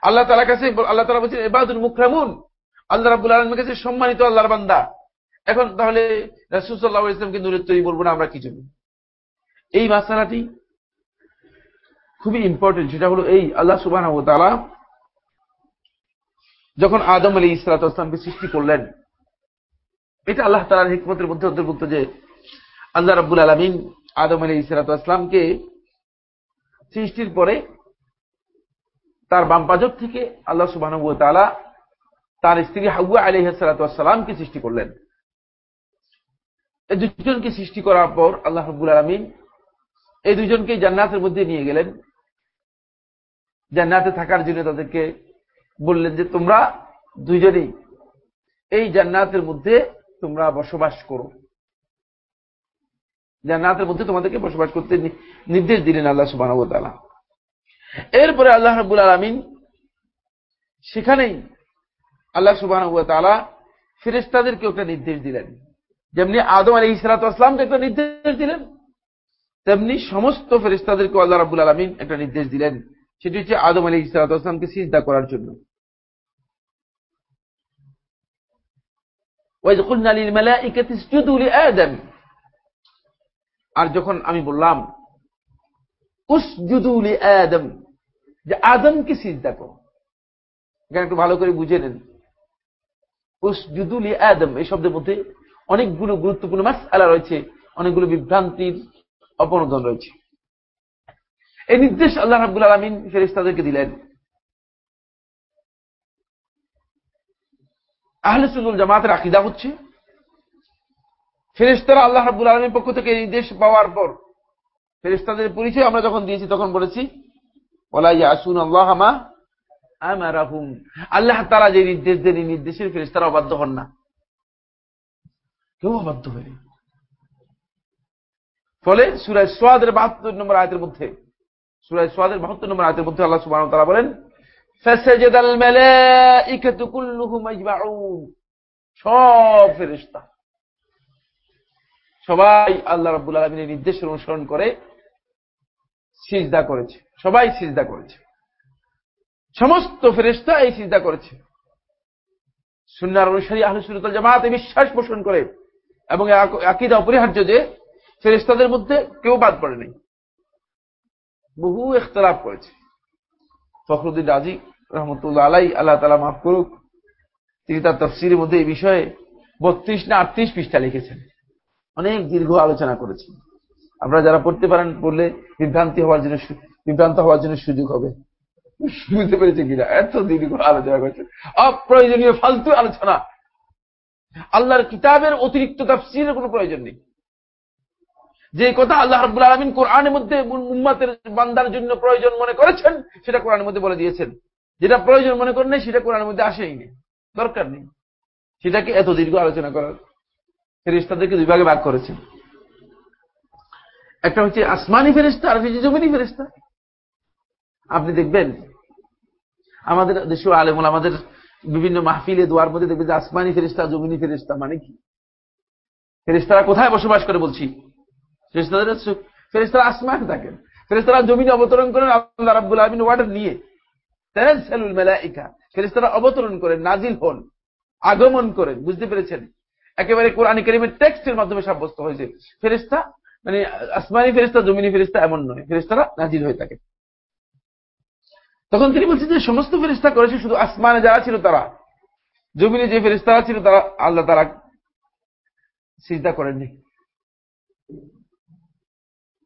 আল্লাহ তালা কাছে, আল্লাহ তালা বলছেন এবাদুল মুখরামুন আল্লাহ রাবুল আলমের কাছে সম্মানিত আল্লাহর বান্দা। এখন তাহলে রাসুসাল্লাহ ইসলামকে নূরের তৈরি বলব না, আমরা কি জন্য এই মাসালাটি খুবই ইম্পর্টেন্ট সেটা হলো এই, আল্লাহ সুবাহ যখন আদম আলী ইসলাতামকে সৃষ্টি করলেন, এটা আল্লাহ তালার হিকমতের মধ্যে অন্তর্ভুক্ত যে আল্লাহ রাবুল আলমিন আদম আলী ইসলাতামকে সৃষ্টির পরে তার বামপাজক থেকে আল্লাহ সুবাহ তালা তার স্ত্রী হাউয়া আলী সালাতামকে সৃষ্টি করলেন। এই দুজনকে সৃষ্টি করার পর আল্লাহ রব্বুল আলমিন এই দুজনকে জান্নাতের মধ্যে নিয়ে গেলেন। জান্নাতে থাকার জন্য তাদেরকে বললেন যে, তোমরা দুইজনেই এই জান্নাতের মধ্যে তোমরা বসবাস করো। জান্নাতের মধ্যে তোমাদেরকে বসবাস করতে নির্দেশ দিলেন আল্লাহ সুবাহ এরপরে আল্লাহ রব্বুল আলমিন সেখানেই আল্লাহ সুবাহ ফেরেস্তাদেরকে একটা নির্দেশ দিলেন। যেমনি আদম আলী ইসলাতামকে একটা নির্দেশ দিলেন, তেমনি সমস্ত ফেরিস্তাদেরকে আল্লাহ রাবুল আলমিন একটা নির্দেশ দিলেন। সেটি হচ্ছে আদম আলী ইসলাতামকে সিজদা করার জন্য। আর যখন আমি বললাম উসজুদুলি আদম যে আদমকে সিজদা করো। এখানে একটু ভালো করে বুঝে নেন। উসজুদুলি আদম, এই শব্দের মধ্যে অনেকগুলো গুরুত্বপূর্ণ মাস আলা রয়েছে, অনেকগুলো বিভ্রান্তির অপনোদন রয়েছে। এই নির্দেশ আল্লাহ রাবুল আলমিন ফেরিস্তাদেরকে দিলেন। আহলে সুদুল জামাতের আকিদা হচ্ছে ফেরিস্তারা আল্লাহ রাবুল আলমীর পক্ষ থেকে নির্দেশ পাওয়ার পর ফেরিস্তাদের পরিচয় আমরা যখন দিয়েছি তখন বলেছি আসুন আল্লাহ আমারাহুম। আল্লাহ তারা যে নির্দেশ দেন, এই নির্দেশের ফেরিস্তারা অবাধ্য হন না। কেউ অবাধ্য হয়নি। ফলে সুরাই সোয়াদের বাহাত্তর নম্বর আয়তের মধ্যে সুরাই সোয়াদের বাহাত্তর নম্বর আয়তের মধ্যে আল্লাহ সুবাহ তারা বলেন সবাই আল্লাহ নির্দেশের অনুসরণ করে সিজদা করেছে। সবাই সিজদা করেছে। সমস্ত ফেরিস্তা এই সিজদা করেছে। সুন্নার অনুসারী আহলে সুরতল জামাতে বিশ্বাস পোষণ করে এবং আকিদা অপরিহার্য যে ফেরিস্তাদের মধ্যে কেউ বাদ পড়ে নাই। বহু ইখতলাফ করেছে। ফখরুদ্দিন রাজি রহমতুল্লাহ আলাই, আল্লাহ তালা মাফ করুক, তিনি তার তফসির মধ্যে এই বিষয়ে বত্রিশ না আটত্রিশ পৃষ্ঠা লিখেছেন। অনেক দীর্ঘ আলোচনা করেছেন। আপনারা যারা পড়তে পারেন, পড়লে বিভ্রান্তি হওয়ার জন্য বিভ্রান্ত হওয়ার জন্য সুযোগ হবে। বুঝতে পেরেছে কিনা? এত দীর্ঘ আলোচনা করেছেন। অপ্রয়োজনীয় ফালতু আলোচনা। আল্লাহর কিতাবের অতিরিক্ত তাফসিরের কোনো প্রয়োজন নেই। যে কথা আল্লাহ রাব্বুল আলামিন কোরআনের মধ্যে উম্মাতের বান্দার জন্য প্রয়োজন মনে করেছেন, সেটা কোরআনের মধ্যে বলে দিয়েছেন। যেটা প্রয়োজন মনে করেন সেটা কোরআনের মধ্যে আসেই নেই। দরকার নেই। সেটাকে এত দীর্ঘ আলোচনা করার। ফেরিস্তাদেরকে দুই ভাগে ভাগ করেছেন। একটা হচ্ছে আসমানি ফেরিস্তা আর জমিনি ফেরিস্তা আপনি দেখবেন, আমাদের দেশীয় আলেমুল, আমাদের বিভিন্ন মাহফিলে দোয়ার মধ্যে দেখবেন যে আসমানি ফেরিস্তা জমিনি ফেরিস্তা মানে কি? ফেরিস্তারা কোথায় বসবাস করে বলছি? ফেরিস্তাদের ফেরিস্তারা আসমান থাকেন। ফেরিস্তারা জমিনে অবতরণ করেন আল্লাহ রাব্বুল আলমিন ওয়াটার নিয়ে। তানাজ্জালুল মালাইকা। ফেরিস্তারা অবতরণ করেন, নাজিল হন, আগমন করেন, বুঝতে পেরেছেন? একেবারে কোরআন করিমের টেক্সটের মাধ্যমে সাব্যস্ত হয়েছে। ফেরিস্তা মানে আসমানি ফেরিস্তা জমিনি ফেরিস্তা এমন নয়। ফেরিস্তারা নাজিল হয়ে থাকে তখন তিনি বলছেন যে, সমস্ত ফেরিস্তা করেছে শুধু আসমানে যারা ছিল তারা। জমিনে যে ফেরিস্তারা ছিল তারা, আল্লাহ তারা চিন্তা করেননি।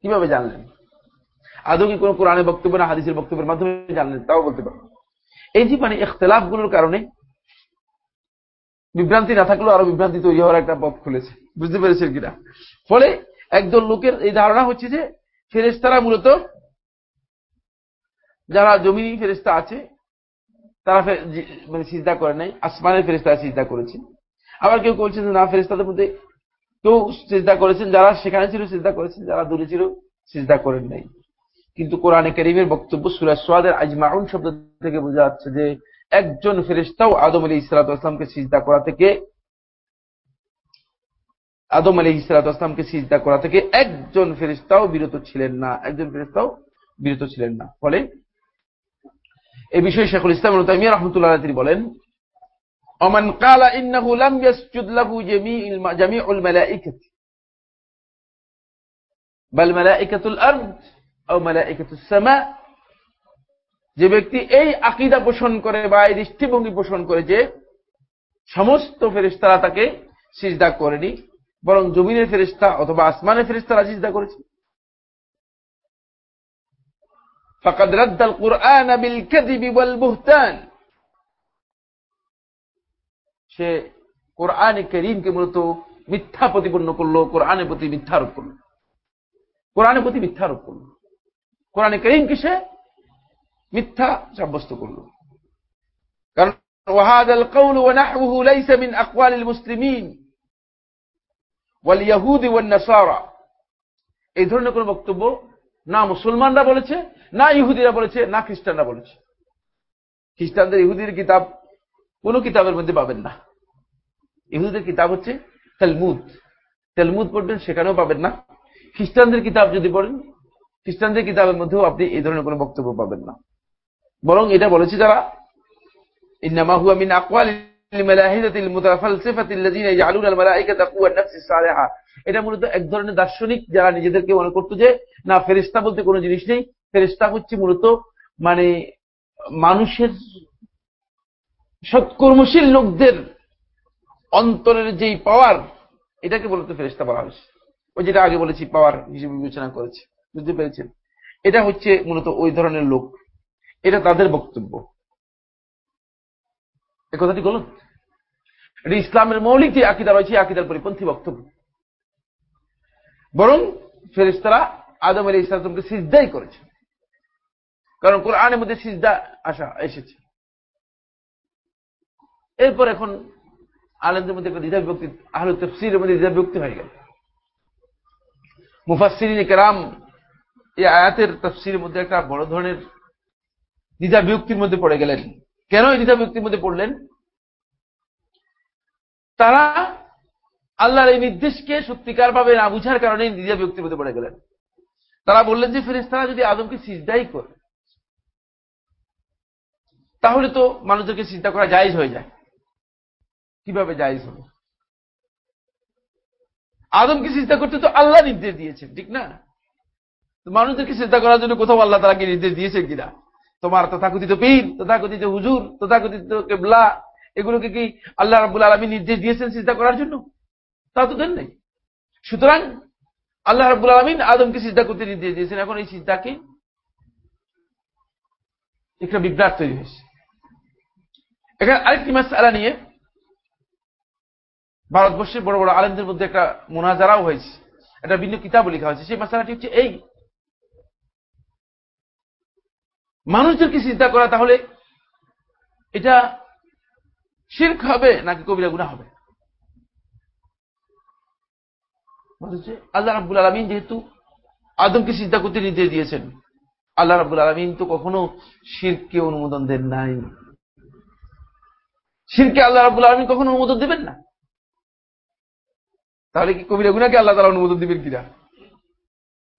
কীভাবে জানলেন? আদৌ কি কোন কোরআনের বক্তব্য না হাদিসের বক্তব্যের মাধ্যমে জানলেন? তাও বলতে পারব এই যে মানে ইখতলাফগুলোর কারণে বিভ্রান্তি না থাকলেও আরও বিভ্রান্তি তৈরি হওয়ার একটা পথ খুলেছে। বুঝতে পেরেছেন কিনা? ফলে একদল লোকের এই ধারণা হচ্ছে যে ফেরেস্তারা মূলত যারা জমিনি ফেরিস্তা আছে, তারা মানে চিন্তা করে নাই, আসমানের ফেরিস্তা চিন্তা করেছে। আবার কেউ বলছেন না ফেরিস্তাদের মধ্যে কেউ চিন্তা করেছেন যারা, সেখানে ছিল চিন্তা করেছেন যারা, দূরে ছিল চিন্তা করেন নাই। কিন্তু কোরআনে করিমের বক্তব্য সুরা সোয়াদের আজমাউন শব্দ থেকে বোঝা যাচ্ছে যে, একজন ফেরিস্তাও আদম আলী ইসলাতামকে সিজদা করা থেকে, আদম আলী ইসলাতামকে সিজদা করা থেকে একজন ফেরিস্তাও বিরত ছিলেন না। একজন ফেরিস্তাও বিরত ছিলেন না। ফলে এ বিষয়ে শেখুল ইসলাম রহমতুল্লাহ তিনি বলেন অমান কালা ইন্নাহু লাম ইয়াসজুদ লাহু জামিউল জামিউল মালাইকাতি বাল মালাইকাতুল আরদ আও মালাইকাতুস সামা যে ব্যক্তি এই আকীদা পোষণ করে বা এই দৃষ্টিভঙ্গি পোষণ করে যে সমস্ত ফেরেশতারা তাকে সিজদা করেনি বরং জমিনের ফেরেশতা অথবা আসমানের ফেরেশতারা সিজদা করেছে فقد رد القرآن بالكذب والبهتان সে কোরআন করিমকে মূলত মিথ্যা প্রতিপন্ন করলো কোরআনের প্রতি মিথ্যা আরোপ করলো কোরআনের প্রতি মিথ্যা আরোপ করলো কোরআনে করিমকে সে মিথ্যা সাব্যস্ত করলো কারণ وهذا القول ونحوه ليس من أقوال المسلمين واليهود والنصارى এই ধরনের কোন বক্তব্য না মুসলমানরা বলেছে না ইহুদিরা বলেছে না খ্রিস্টানরা বলেছে খ্রিস্টানদের ইহুদির কিতাব কোন কিতাবের মধ্যে পাবেন না ইহুদিদের কিতাব হচ্ছে তেলমুদ তেলমুদ পড়বেন সেখানেও পাবেন না খ্রিস্টানদের কিতাব যদি পড়েন খ্রিস্টানদের কিতাবের মধ্যেও আপনি এই ধরনের কোনো বক্তব্য পাবেন না বরং এটা বলেছে যারা ইন্নামা হুয়া মিন আকওয়াল الملاحدة المتفلسفة الذين يجعلون الملائكة قوة النفس الصالحة এটা মূলত এক ধরনের দার্শনিক যারা নিজেদেরকে মনে করতো যে না ফেরিস্তা বলতে কোনো জিনিস নেই ফেরিস্তা হচ্ছে মূলত মানে মানুষের সৎকর্মশীল লোকদের অন্তরের যেই পাওয়ার এটাকে বলতে ফেরিস্তা বলা হয়েছে ওই যেটা আগে বলেছি পাওয়ার হিসেবে বিবেচনা করেছে, বুঝতে পেরেছেন? এটা হচ্ছে মূলত ওই ধরনের লোক। এটা তাদের বক্তব্য। এ কথাটি গলত এটা ইসলামের মৌলিক যে আকিদা রয়েছে আকিদার পরিপন্থী বক্তব্য। বরং ফেরিস্তারা আদম আলী ইসলামকে সিজদাই করেছে। কারণ কোরআনের মধ্যে সিজদা আসা, এসেছে। এরপর এখন আলেমদের মধ্যে একটা দ্বিধা আহল তফসিরের মধ্যে দ্বিধা বিভক্তি হয়ে গেল। মুফাসিরিন কেরাম এই আয়াতের তফসিরের মধ্যে একটা বড় ধরনের দ্বিধা বিভক্তির মধ্যে পড়ে গেলেন। কেন এই দ্বিধা বিভক্তির মধ্যে পড়লেন? তারা আল্লাহর এই নির্দেশকে সত্যিকার ভাবে না বুঝার কারণে দ্বিধা বিভক্তির মধ্যে পড়ে গেলেন। তারা বললেন যে ফেরেস্তারা যদি আদমকে সিজদাই করে, তাহলে তো মানুষদেরকে চিন্তা করা জায়জ হয়ে যায়। কীভাবে জায়জ হবে আদমকে চিন্তা করতে তো আল্লাহ নির্দেশ দিয়েছেন, ঠিক না? মানুষদেরকে চিন্তা করার জন্য কোথাও আল্লাহ তারাকে নির্দেশ দিয়েছেন কিনা? তোমার তথাকথিত পীর, তথাকথিত হুজুর, তথাকথিত কেবলা, এগুলোকে কি আল্লাহ রাবুল আলমী নির্দেশ দিয়েছেন চিন্তা করার জন্য? তা তো দেন নাই। সুতরাং আল্লাহ রাবুল আলমিন আদমকে চিন্তা করতে নির্দেশ দিয়েছেন। এখন এই চিন্তাকে একটা বিভ্রাট তৈরি হয়েছে। এখানে আরেকটি মাসালা নিয়ে ভারতবর্ষের বড় বড় আলেমদের মধ্যে একটা মোনাজারাও হয়েছে। একটা ভিন্ন কিতাব লেখা হয়েছে। সেই মশালাটি হচ্ছে এই। মানুষদেরকে চিন্তা করা তাহলে এটা শির্ক হবে নাকি কবিরা গুণা হবে? আল্লাহ রাবুল আলমিন যেহেতু আদমকে চিন্তা করতে নির্দেশ দিয়েছেন, আল্লাহ রাবুল আলমিন তো কখনো শিরকে অনুমোদন দেন নাই। শিরকে আল্লাহ রাবুল আলমিন কখনো অনুমোদন দেবেন না। তাহলে কি কবিরা গুনাকে আল্লাহ তালা অনুমোদন দিবেন কিনা?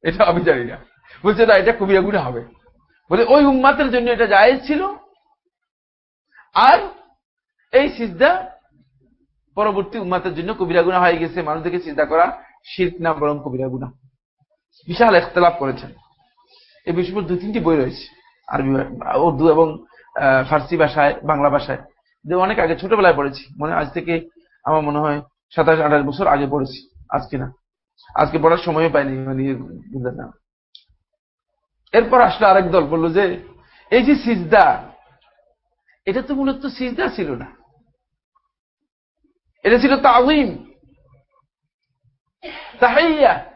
এটা আমি জানি না। বলছে, না, এটা কবিরা গুণা হবে। বলে, ওই উম্মাতের জন্য এটা জায়েজ ছিল। আর এই সিজদা পরবর্তী উম্মাতের জন্য কবিরা গুণা হয়ে গেছে। মানুষদেরকে চিন্তা করা শির্ক না, বরং কবিরা গুণা বিশাল একতলাপ করেছেন। এই বিষয়ে দু তিনটি বই রয়েছে, আরবি উর্দু এবং ফার্সি ভাষায়, বাংলা ভাষায়। অনেক আগে ছোটবেলায় পড়েছি। মনে আজ থেকে আমার মনে হয় সাতাশ, আঠাশ বছর আগে পড়েছি। আজকে না। আজকে পড়ার সময়ও পাইনি না এরপর আসলে আরেক দল, বলল যে, এই যে সিজদা, এটা তো মূলত সিজদা ছিল না। এটা ছিল তাহিম তাহাইয়া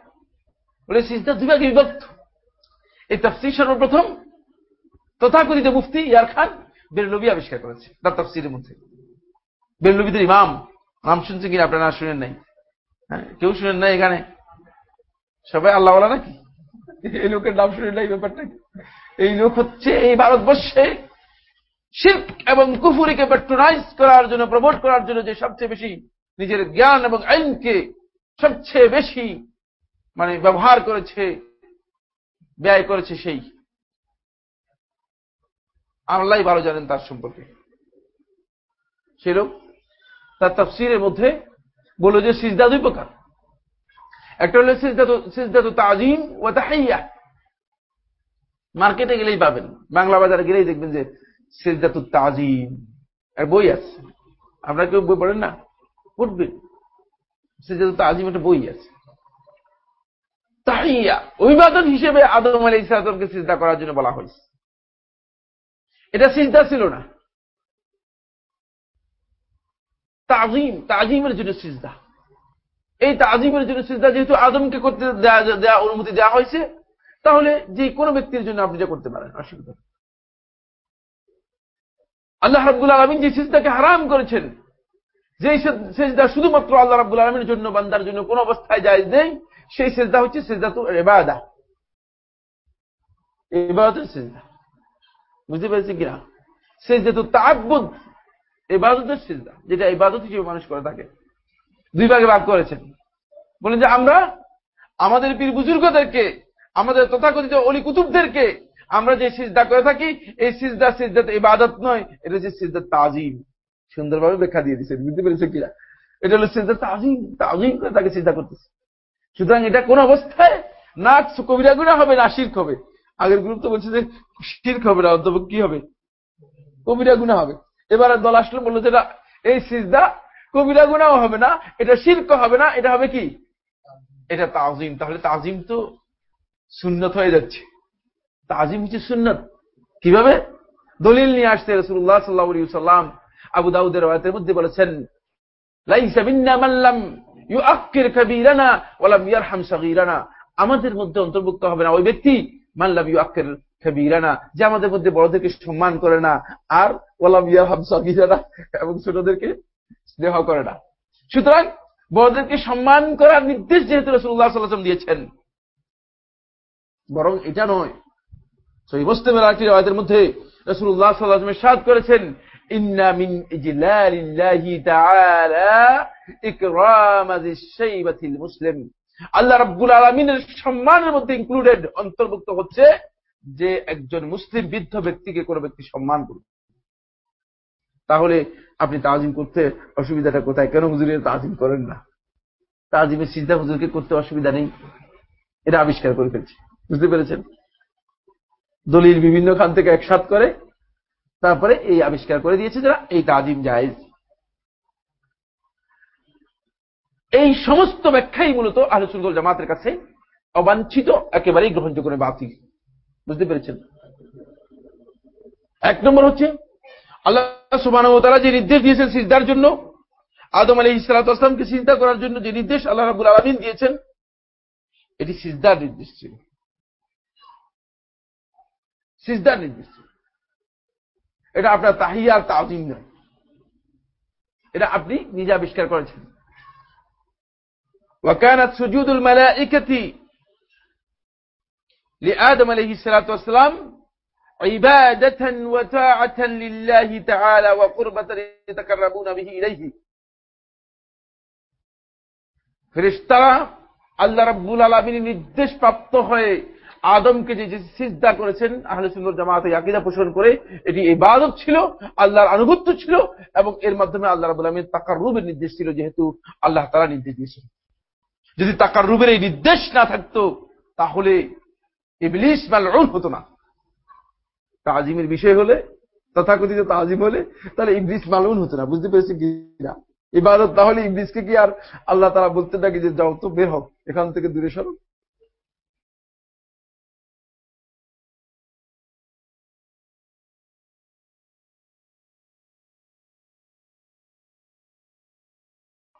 বলে সিজদা দুই ভাগে বিভক্ত। এই তফসির সর্বপ্রথম, তথাকথিত মুফতি ইয়ার খান বেরলবি আবিষ্কার করেছে। তার তফসিরের মধ্যে। বেরলবিদের ইমাম। নাম শুনছেন কিনা আপনারা শুনেন নাই? হ্যাঁ কেউ শুনেন নাই এখানে? সবাই আল্লাহওয়ালা নাকি? এই লোকের নাম শুনে নাই ব্যাপারটা? এই লোক হচ্ছে এই ভারতবর্ষে শিল্প এবং কুফুরিকে পেট্রোনাইজ করার জন্য প্রমোট করার জন্য যে সবচেয়ে বেশি নিজের জ্ঞান এবং আইনকে সবচেয়ে বেশি মানে ব্যবহার করেছে, ব্যয় করেছে সেই। আল্লাহ ভালো জানেন তার সম্পর্কে। সেরকম তার তফসিরের মধ্যে বলল যে সিজদা দুই প্রকার। একটা হলো সিজদাতু তাজিম ও তাহাইয়া মার্কেটে গেলেই পাবেন। বাংলা বাজারে গেলেই দেখবেন যে সিজদাতু তাজিম। আর বই আছে। আপনারা কেউ বই পড়েন না? পড়বেন সিজদাতু তাজিম একটা বই আছে। তাহিয়া। অভিবাদন হিসেবে আদম আলী ইসলামকে সিজদা করার জন্য বলা হয়েছে। এটা সিজদা ছিল না। তাজিম, তাজিমের জন্য সিজদা। এই তাজিমের জন্য সিজদা যেহেতু আদমকে করতে দেওয়া অনুমতি দেওয়া হয়েছে, তাহলে যে কোনো ব্যক্তির জন্য আপনি যা করতে পারেন, অসুবিধা আল্লাহ রাব্বুল আলমিন যে সিজদাকে হারাম করেছেন যে সেজদা শুধুমাত্র আল্লাহ রাব্বুল আলমীর জন্য, বান্দার জন্য কোন অবস্থায় যায় নেই, সেই সেজদা হচ্ছে সেজদা তো এবাদা সেজদা। বুঝতে পেরেছি কিনা? সেজদা তো তাকবুদ এবাদতের সিজদা, যেটা ইবাদত হিসেবে মানুষ করে থাকে। দুই ভাগে ভাগ করেছেন। বলেন যে আমরা আমাদের পীর বুজুর্গদেরকে, আমাদের তথাকথিত অলি কুতুবদেরকে আমরা যে সিজদা করে থাকি, এই সিজদা সিজদা ইবাদত নয়, এটা হচ্ছে সিজদা তাজিম। সুন্দরভাবে ব্যাখ্যা দিয়ে দিচ্ছেন বুঝতে পেরেছে কিনা? এটা হলো সিজদা তাজিম তাজিম করে তাকে চিন্তা করতেছে। সুতরাং এটা কোন অবস্থায় না কবিরা গুণা হবে, না শির্ক হবে। আগের গ্রুপ তো বলছে যে শির্ক হবে না অন্তত কি হবে? কবিরা গুণা হবে। এবারে দল আসলে বলল যে এই সিজদা কবিরা গুণাও হবে না, এটা শিল্প হবে না, এটা হবে কি? এটা তাজিম। তাহলে তাজিম তো সুন্নত হয়ে যাচ্ছে। তাজিম হচ্ছে সুন্নত। কীভাবে? দলিল নিয়ে আসছে রসুল্লাহ সাল্লাহ সাল্লাম আবু দাউদের রায়তের মধ্যে বলেছেন আমাদের মধ্যে অন্তর্ভুক্ত হবে না ওই ব্যক্তি মাল্লাম ইউ আক্কের কবিরানা যে আমাদের মধ্যে বড়দেরকে সম্মান করে না, আর ওলাম ইয়াহাম সগিরানা এবং ছোটদেরকে স্নেহ করে না। সুতরাং বড়দেরকে সম্মান করার নির্দেশ যেহেতু রসুল্লাহ সাল্লাম দিয়েছেন। বরং এটা নয় সেই মুসলিমের একটি রায়তের মধ্যে রসুল্লাহ সাল্লামের সাদ করেছেন মুসলিম। আল্লাহ রাব্বুল আলামিনের সম্মানের মধ্যে ইনক্লুডেড অন্তর্ভুক্ত হচ্ছে যে একজন মুসলিম বৃদ্ধ ব্যক্তিকে কোনো ব্যক্তি সম্মান করবে। তাহলে আপনি তাজিম করতে অসুবিধাটা কোথায়? কেন হুজুরের তাজিম করেন না? তাজিমের চিন্তা হুজুরকে করতে অসুবিধা নেই। এটা আবিষ্কার করে ফেলছে। বুঝতে পেরেছেন? দলিল বিভিন্ন খান থেকে একসাথ করে, তারপরে এই আবিষ্কার করে দিয়েছে যারা, এই তাজিম জায়েজ। এই সমস্ত ব্যাখ্যাই মূলত আলোচনা জামাতের কাছে অবাঞ্ছিত, একেবারেই গ্রহণযোগ্য বাতিল। বুঝতে পেরেছেন এক নম্বর হচ্ছে আল্লাহ সুবাহ যে নির্দেশ দিয়েছেন সিজদার জন্য আদম আলী ইসলাতামকে চিন্তা করার জন্য যে নির্দেশ আল্লাহ রাবুল আলমিন দিয়েছেন এটি সিজদার নির্দেশ ছিল সিজদার নির্দেশ ছিল এটা আপনার তাহিয়ার তাজিম নয় এটা আপনি নিজে আবিষ্কার করেছেন وكانت سجود الملائكة لآدم عليه الصلاة والسلام عبادة وطاعة لله تعالى وقربة يتقربون به إليه ফেরেশতারা আল্লাহ রাব্বুল আলামিনের নির্দেশ প্রাপ্ত হয়ে আদমকে যে সিজদা করেছেন আহলে সুন্দর জামাতে আকীদা পোষণ করে এটি ইবাদত ছিল আল্লাহর আনুগত্য ছিল এবং এর মাধ্যমে আল্লাহ রাব্বুল আলামিন তাকাররুবের নির্দেশ ছিল যেহেতু আল্লাহ তাআলা নির্দেশ দিয়েছেন যদি তাকাররুবের এই নির্দেশ না থাকতো তাহলে ইবলিস মালউন হতো না। তাজিমের বিষয় হলে, তথাকথিত তাজিম হলে, তাহলে ইবলিস মালউন হতো না। বুঝতে পেরেছি কি না? ইবাদত তাহলে ইবলিসকে কি আর আল্লাহ তারা বলতে থাকি যে, যাও তো, বের হোক এখান থেকে দূরে সরো?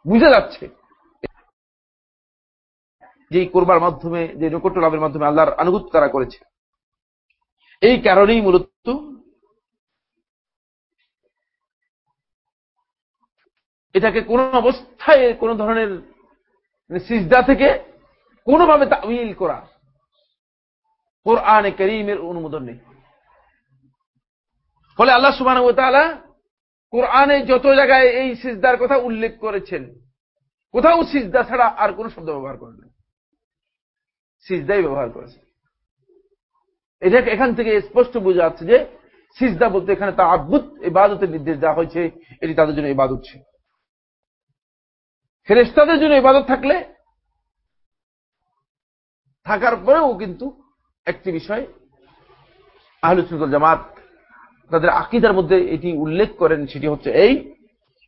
বুঝে যাচ্ছে। যে করবার মাধ্যমে, যে নৈকট্য লাভের মাধ্যমে আল্লাহর আনুগত্য তারা করেছে। এই কারণেই মূলত এটাকে কোন অবস্থায় কোন ধরনের সিজদা থেকে কোনোভাবে তামিল করা কোরআনে করিমের অনুমোদন নেই। ফলে আল্লাহ সুবাহ কোরআনে যত জায়গায় এই সিজদার কথা উল্লেখ করেছেন, কোথাও সিজদা ছাড়া আর কোন শব্দ ব্যবহার করেন না। সিজদাই ব্যবহার করেছে। এটা এখান থেকে স্পষ্ট বোঝা যাচ্ছে যে, সিজদা বলতে এখানে তা আদ্ভুত ইবাদতের নির্দেশ দেওয়া হয়েছে, এটি তাদের জন্য ইবাদত ছিল। ফেরেস্তাদের জন্য ইবাদত থাকলে, থাকার পরেও কিন্তু একটি বিষয় আহলুসুল জামাত তাদের আকিদার মধ্যে এটি উল্লেখ করেন, সেটি হচ্ছে এই,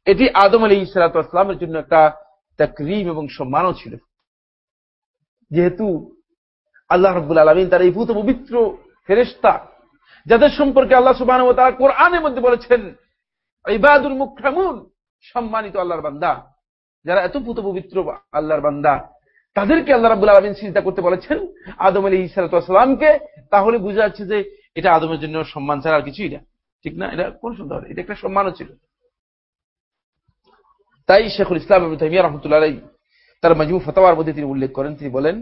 এটি আদম আলী ইসালাতামের জন্য একটা তাকরিম এবং সম্মানও ছিল। যেহেতু আল্লাহ রব্বুল আলমিন তার এই ভূত পবিত্র ফেরেস্তা যাদের সম্পর্কে আল্লাহ সুবাহ তারা কোরআনের মধ্যে বলেছেন, ইবাদুল মুখামুন সম্মানিত আল্লাহর বান্দা। যারা এত ভূত পবিত্র আল্লাহর বান্দা, তাদেরকে আল্লাহ রাবুল আলমিন চিন্তা করতে বলেছেন আদম আলী ইসালাতামকে তাহলে বোঝা যাচ্ছে যে এটা আদমের জন্য সম্মান ছাড়া আর কিছুই না। ঠিক না? এটা কোন সন্দেহ এটা একটা সম্মানও ছিল। তাই শেখুল ইসলাম রহমতুল্লাহ তার মাজমু ফতাওয়ার মধ্যে তিনি উল্লেখ করেন। তিনি বলেন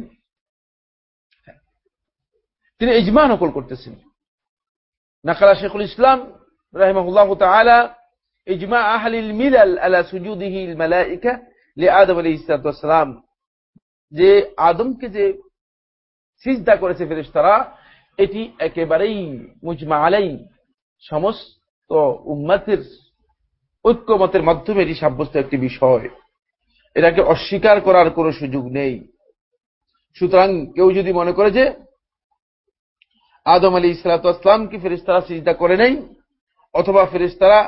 তিনি ইজমা নকল করতেছেন। নাকালা শেখুল ইসলাম রাহিমাহুল্লাহ ইজমা আহলিল মিলাল আলা সুজুদিহি মালাইকা লিআদম আলাইহিস সালাম। যে আদমকে যে সিজদা করেছে ফেরেশতারা, এটি একেবারেই মুজমা আলাই সমস্ত উম্মাতের ঐক্যমতের মাধ্যমে এটি সাব্যস্ত একটি বিষয়। এটাকে অস্বীকার করার কোনো সুযোগ নেই। সুতরাং কেউ যদি মনে করে যে আদম আলী ইসলাতামকে ফেরিস্তারা সিজদা করে নাই? অথবা ফেরিস্তারা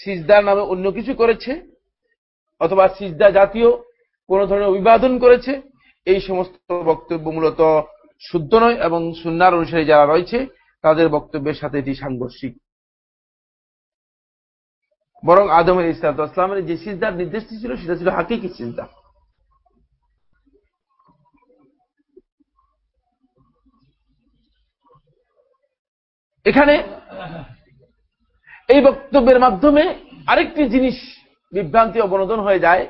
সিজদার নামে অন্য কিছু করেছে? অথবা সিজদা জাতীয় কোন ধরনের অভিবাদন করেছে? এই সমস্ত বক্তব্য মূলত শুদ্ধ নয় এবং সুন্নার অনুসারে যারা রয়েছে, তাদের বক্তব্যের সাথে এটি সাংঘর্ষিক। বরং আদম আলী ইসলাতামের যে সিজদার নির্দেশটি ছিল, সেটা ছিল হাকিকি চিন্তা এখানে এই বক্তব্যের মাধ্যমে আরেকটি জিনিস বিভ্রান্তি অবনোদন হয়ে যায়।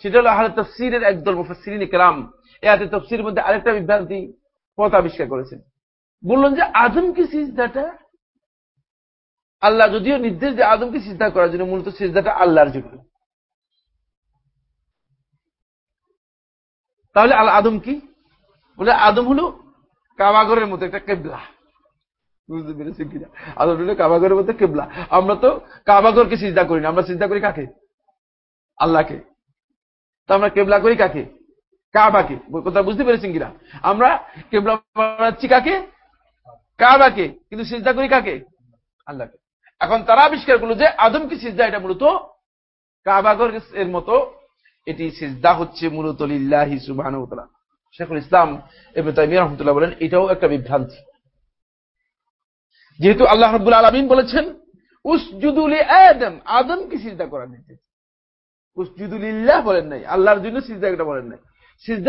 সেটা হলো তফসিরের একদল মুফাসসিরিন ইকরাম এই আয়াতে তফসিরের মধ্যে আরেকটা বিভ্রান্তি পথ আবিষ্কার করেছেন। বললেন যে আদমকে সিজদাটা আল্লাহ, যদিও নির্দেশ যে আদমকে সিজদা করার জন্য মূলত সিজদাটা আল্লাহর জন্য। তাহলে আল্লাহ আদম কি? বলে আদম হলো কাবাগরের মতো একটা কেবলা। বুঝতে পেরেছেন কিনা? হলো কাবাগরের মতো কেবলা। আমরা তো কাবাগরকে সিজদা করি না, আমরা চিন্তা করি কাকে? আল্লাহকে। তো আমরা কেবলা করি কাকে? কাবাকে। কথা বুঝতে পেরেছেন কিনা? আমরা কেবলা বানাচ্ছি কাকে? কাবাকে। কিন্তু সিজদা করি কাকে? আল্লাহকে। এখন তারা আবিষ্কার করল যে আদমকে সিজদা, এটা মূলত কাবাগর এর মতো। এটি সিজদা হচ্ছে মূলত লিল্লাহি ওয়া তাআলা। শেখুল ইসলাম ইবনে তাইমিয়া রাহমাতুল্লাহ বলেন, এটাও একটা বিভ্রান্তি। যেহেতু আল্লাহ রাব্বুল আলামিন বলেছেন, উসজুদু লি আদম আদমকে বলেন নাই, আল্লাহর জন্য এটা বলেন নাই।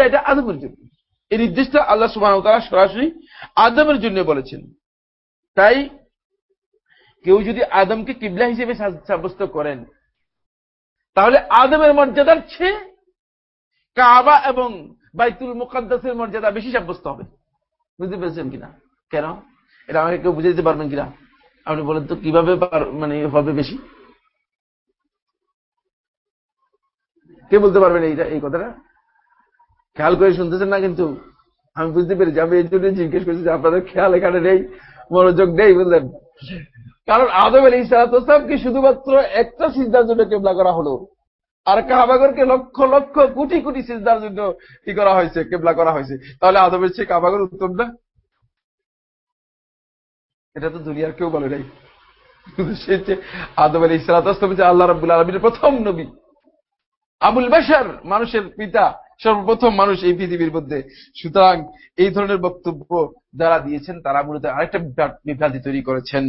এটা আদমের জন্য। এই আল্লাহ ওয়া তাআলা সরাসরি আদমের জন্য বলেছেন। তাই কেউ যদি আদমকে কিবলা হিসেবে সাব্যস্ত করেন, তাহলে আদমের মর্যাদার চেয়ে কাবা এবং বাইতুল মুকাদ্দাসের মর্যাদা বেশি সাব্যস্ত হবে। বুঝতে পেরেছেন কিনা? কেন? এটা আমাকে কেউ বুঝে দিতে পারবেন কিনা? আপনি বলেন তো, কীভাবে মানে হবে বেশি? কে বলতে পারবেন এইটা, এই কথাটা? খেয়াল করে শুনতেছেন না কিন্তু? আমি বুঝতে পেরেছি, আমি এই জন্য জিজ্ঞেস করছি যে আপনাদের খেয়াল এখানে নেই, মনোযোগ নেই, বুঝলেন? কারণ আদম আলী ইসালাতামকে শুধুমাত্র একটা সিজদার জন্য কেবলা করা হলো, আর কাবাগরকে লক্ষ লক্ষ কোটি কোটি সিজদার জন্য কি করা হয়েছে, কেবলা করা হয়েছে। তাহলে আদমের চেয়ে কাবাগর উত্তম না? এটা তো দুনিয়ার কেউ বলে নাই। আদম আলী ইসলাম যে আল্লাহ রাবুল আলমীর প্রথম নবী। আবুল বাসার মানুষের পিতা, সর্বপ্রথম মানুষ এই পৃথিবীর মধ্যে। সুতরাং এই ধরনের বক্তব্য যারা দিয়েছেন, তারা মূলত আরেকটা বিভ্রান্তি তৈরি করেছেন।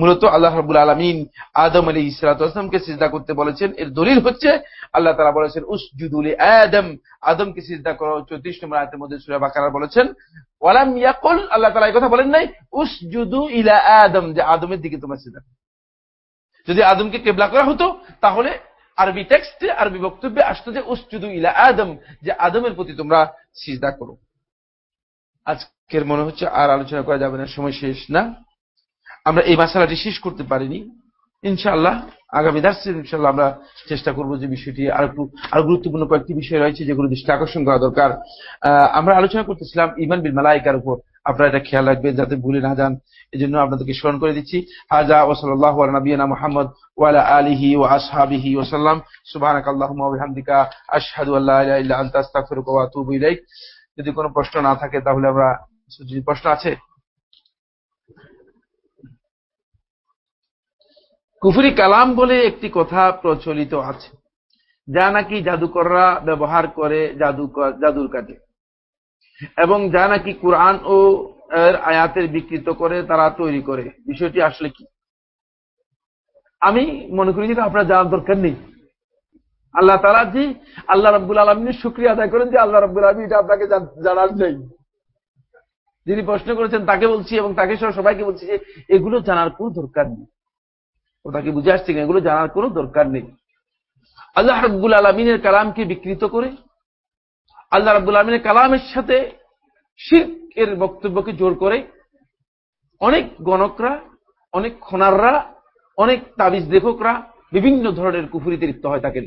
মূলত আল্লাহ রাবুল আলমিন আদম আলী ইসলাতামকে সিজদা করতে বলেছেন। এর দলিল হচ্ছে, আল্লাহ তারা বলেছেন উসজুদুল আদম। আদমকে সিজদা করো, চৌত্রিশ নম্বর আয়তের মধ্যে সুরা বাকারা বলেছেন, ওয়ালাম ইয়াকুল, আল্লাহ তালা এই কথা বলেন নাই, উসজুদু ইলা আদম, যে আদমের দিকে তোমার সিজদা যদি আদমকে কেবলা করা হতো, তাহলে আরবি টেক্সটে, আরবি বক্তব্যে আসতো যে, উসজুদু ইলা আদম, যে আদমের প্রতি তোমরা সিজদা করো। আজকের মনে হচ্ছে আর আলোচনা করা যাবে না, সময় শেষ না। আমরা এই মশালাটি শেষ করতে পারিনি। ইনশাআল্লাহ, আগামী দার্সে ইনশাআল্লাহ আমরা চেষ্টা করব যে বিষয়টি আর একটু আর গুরুত্বপূর্ণ কয়েকটি বিষয় রয়েছে যেগুলো দৃষ্টি আকর্ষণ করা দরকার। আমরা আলোচনা করতেছিলাম ইমান বিল মালাইকার উপর। আপনারা এটা খেয়াল রাখবেন যাতে ভুলে না যান। এই জন্য আপনাদেরকে স্মরণ করে দিচ্ছি, হাজা ওসল্লাহ নবীনা মোহাম্মদ ওয়ালা আলিহি ও আসহাবিহি ওসাল্লাম সুবাহানাক আল্লাহুম্মা আশহাদু আনতা যদি কোনো প্রশ্ন না থাকে তাহলে আমরা, যদি প্রশ্ন আছে কুফরি কালাম বলে একটি কথা প্রচলিত আছে, যা নাকি জাদুকররা ব্যবহার করে জাদু জাদুর কাজে। এবং যা নাকি কোরআন ও আয়াতের বিকৃত করে তারা তৈরি করে। বিষয়টি আসলে কি? আমি মনে করি যে আপনার জানার দরকার নেই। আল্লাহ তালা জি, আল্লাহ রব্বুল আলমিনের শুক্রিয়া আদায় করেন যে আল্লাহ রব্বুল আলমী এটা আপনাকে জানার নেই। যিনি প্রশ্ন করেছেন তাকে বলছি এবং তাকে সহ সবাইকে বলছি যে এগুলো জানার কোনো দরকার নেই। ও তাকে বুঝে আসছে এগুলো জানার কোনো দরকার নেই। আল্লাহ রব্বুল আলমিনের কালামকে বিকৃত করে, আল্লাহ রব্বুল আলমিনের কালামের সাথে শির্ক বক্তব্যকে জোর করে অনেক গণকরা, অনেক খনাররা, অনেক তাবিজ লেখকরা বিভিন্ন ধরনের কুফুরিতে লিপ্ত হয় থাকেন।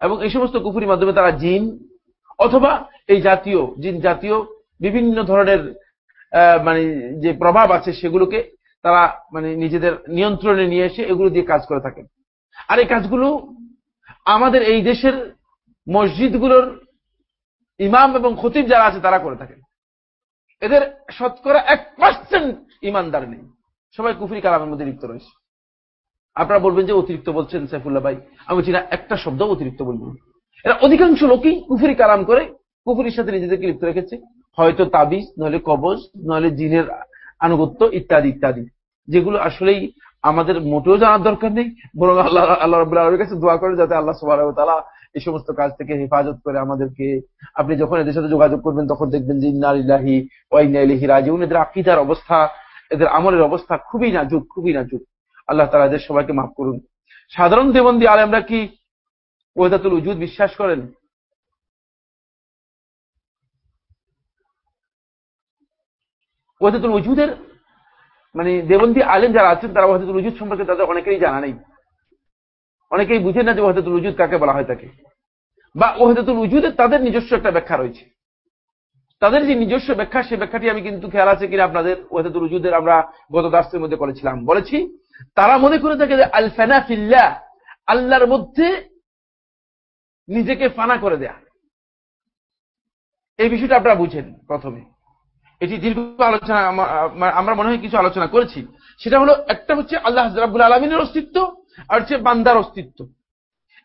এবং এই সমস্ত কুফুরির মাধ্যমে তারা জিন অথবা এই জাতীয়, জিন জাতীয় বিভিন্ন ধরনের মানে যে প্রভাব আছে সেগুলোকে তারা মানে নিজেদের নিয়ন্ত্রণে নিয়ে এসে এগুলো দিয়ে কাজ করে থাকেন। আর এই কাজগুলো আমাদের এই দেশের মসজিদগুলোর ইমাম এবং খতিব যারা আছে তারা করে থাকেন। এদের শতকরা এক পার্সেন্ট ইমানদার নেই। সবাই কুফরি কালামের মধ্যে লিপ্ত রয়েছে। আপনারা বলবেন যে অতিরিক্ত বলছেন সাইফুল্লাহ ভাই। আমি বলছি না, একটা শব্দ অতিরিক্ত বলব এরা অধিকাংশ লোকই কুফুরি কালাম করে, কুফুরির সাথে নিজেদেরকে লিপ্ত রেখেছে। হয়তো তাবিজ, নইলে কবজ, নইলে জিনের আনুগত্য ইত্যাদি ইত্যাদি। যেগুলো আসলেই আমাদের মোটেও জানার দরকার নেই, বরং আল্লাহ আল্লাহ রবাহ কাছে দোয়া করে যাতে আল্লাহ সবার তালা এই সমস্ত কাজ থেকে হেফাজত করে আমাদেরকে। আপনি যখন এদের সাথে যোগাযোগ করবেন, তখন দেখবেন যে ইন্নারিল্লাহি ওয়াইনাইলিহি রাজিউন। এদের আকিদার অবস্থা, এদের আমলের অবস্থা খুবই নাজুক খুবই নাজুক। আল্লাহ তালা এদের সবাইকে মাফ করুন। সাধারণ দেবন্দি আলেমরা কি ওয়েদাতুল উজুদ বিশ্বাস করেন? ওয়েদাতুল উজুদের মানে দেবন্দি আলেম যারা আছেন, তারা ওয়াহাদুল উজুদ সম্পর্কে তাদের অনেকেরই জানা নেই। অনেকেই বুঝেন না যে ওয়াহাদুল উজুদ কাকে বলা হয় থাকে বা ওয়াহাদুল উজুদের তাদের নিজস্ব একটা ব্যাখ্যা রয়েছে। তাদের যে নিজস্ব ব্যাখ্যা সেই ব্যাখ্যাটি আমি কিন্তু খেয়াল আছে কিনা আপনাদের ওয়াহাদুল উজুদের আমরা গত দাসের মধ্যে করেছিলাম। বলেছি, তারা মনে করে থাকে যে আল ফানা ফিল্লা আল্লাহর মধ্যে নিজেকে ফানা করে দেয়া। এই বিষয়টা আপনারা বুঝেন প্রথমে। এটি দীর্ঘ আলোচনা আমরা মনে হয় কিছু আলোচনা করেছি। সেটা হলো, একটা হচ্ছে আল্লাহ হাজরাবুল আলমিনের অস্তিত্ব, আর হচ্ছে বান্দার অস্তিত্ব।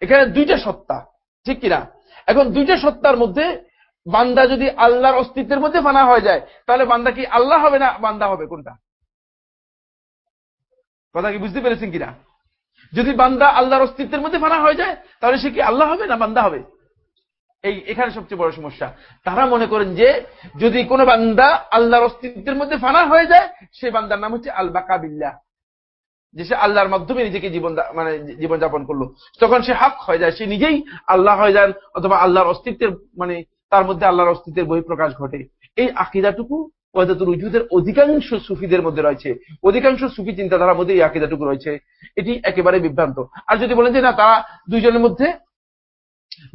এখানে দুইটা সত্তা, ঠিক কিনা? এখন দুইটা সত্তার মধ্যে বান্দা যদি আল্লাহর অস্তিত্বের মধ্যে ফানা হয়ে যায়, তাহলে বান্দা কি আল্লাহ হবে না বান্দা হবে কোনটা? কথা কি বুঝতে পেরেছেন কিনা? যদি বান্দা আল্লাহর অস্তিত্বের মধ্যে ফানা হয়ে যায়, তাহলে সে কি আল্লাহ হবে না বান্দা হবে? এই, এখানে সবচেয়ে বড় সমস্যা। তারা মনে করেন যে, যদি কোনো বান্দা আল্লাহর অস্তিত্বের মধ্যে ফানা হয়ে যায়, সেই বান্দার নাম হচ্ছে আল বাকাবিল্লা যে সে আল্লাহর মাধ্যমে নিজেকে জীবন মানে জীবন যাপন করল। তখন সে হাক হয়ে যায়, সে নিজেই আল্লাহ হয়ে যান, অথবা আল্লাহর অস্তিত্বের মানে তার মধ্যে আল্লাহর অস্তিত্বের বহিঃপ্রকাশ ঘটে। এই আকিদাটুকু উজুদের অধিকাংশ সুফিদের মধ্যে রয়েছে। অধিকাংশ সুফি চিন্তাধারার মধ্যে এই আকিদাটুকু রয়েছে। এটি একেবারে বিভ্রান্ত। আর যদি বলেন যে, না, তারা দুইজনের মধ্যে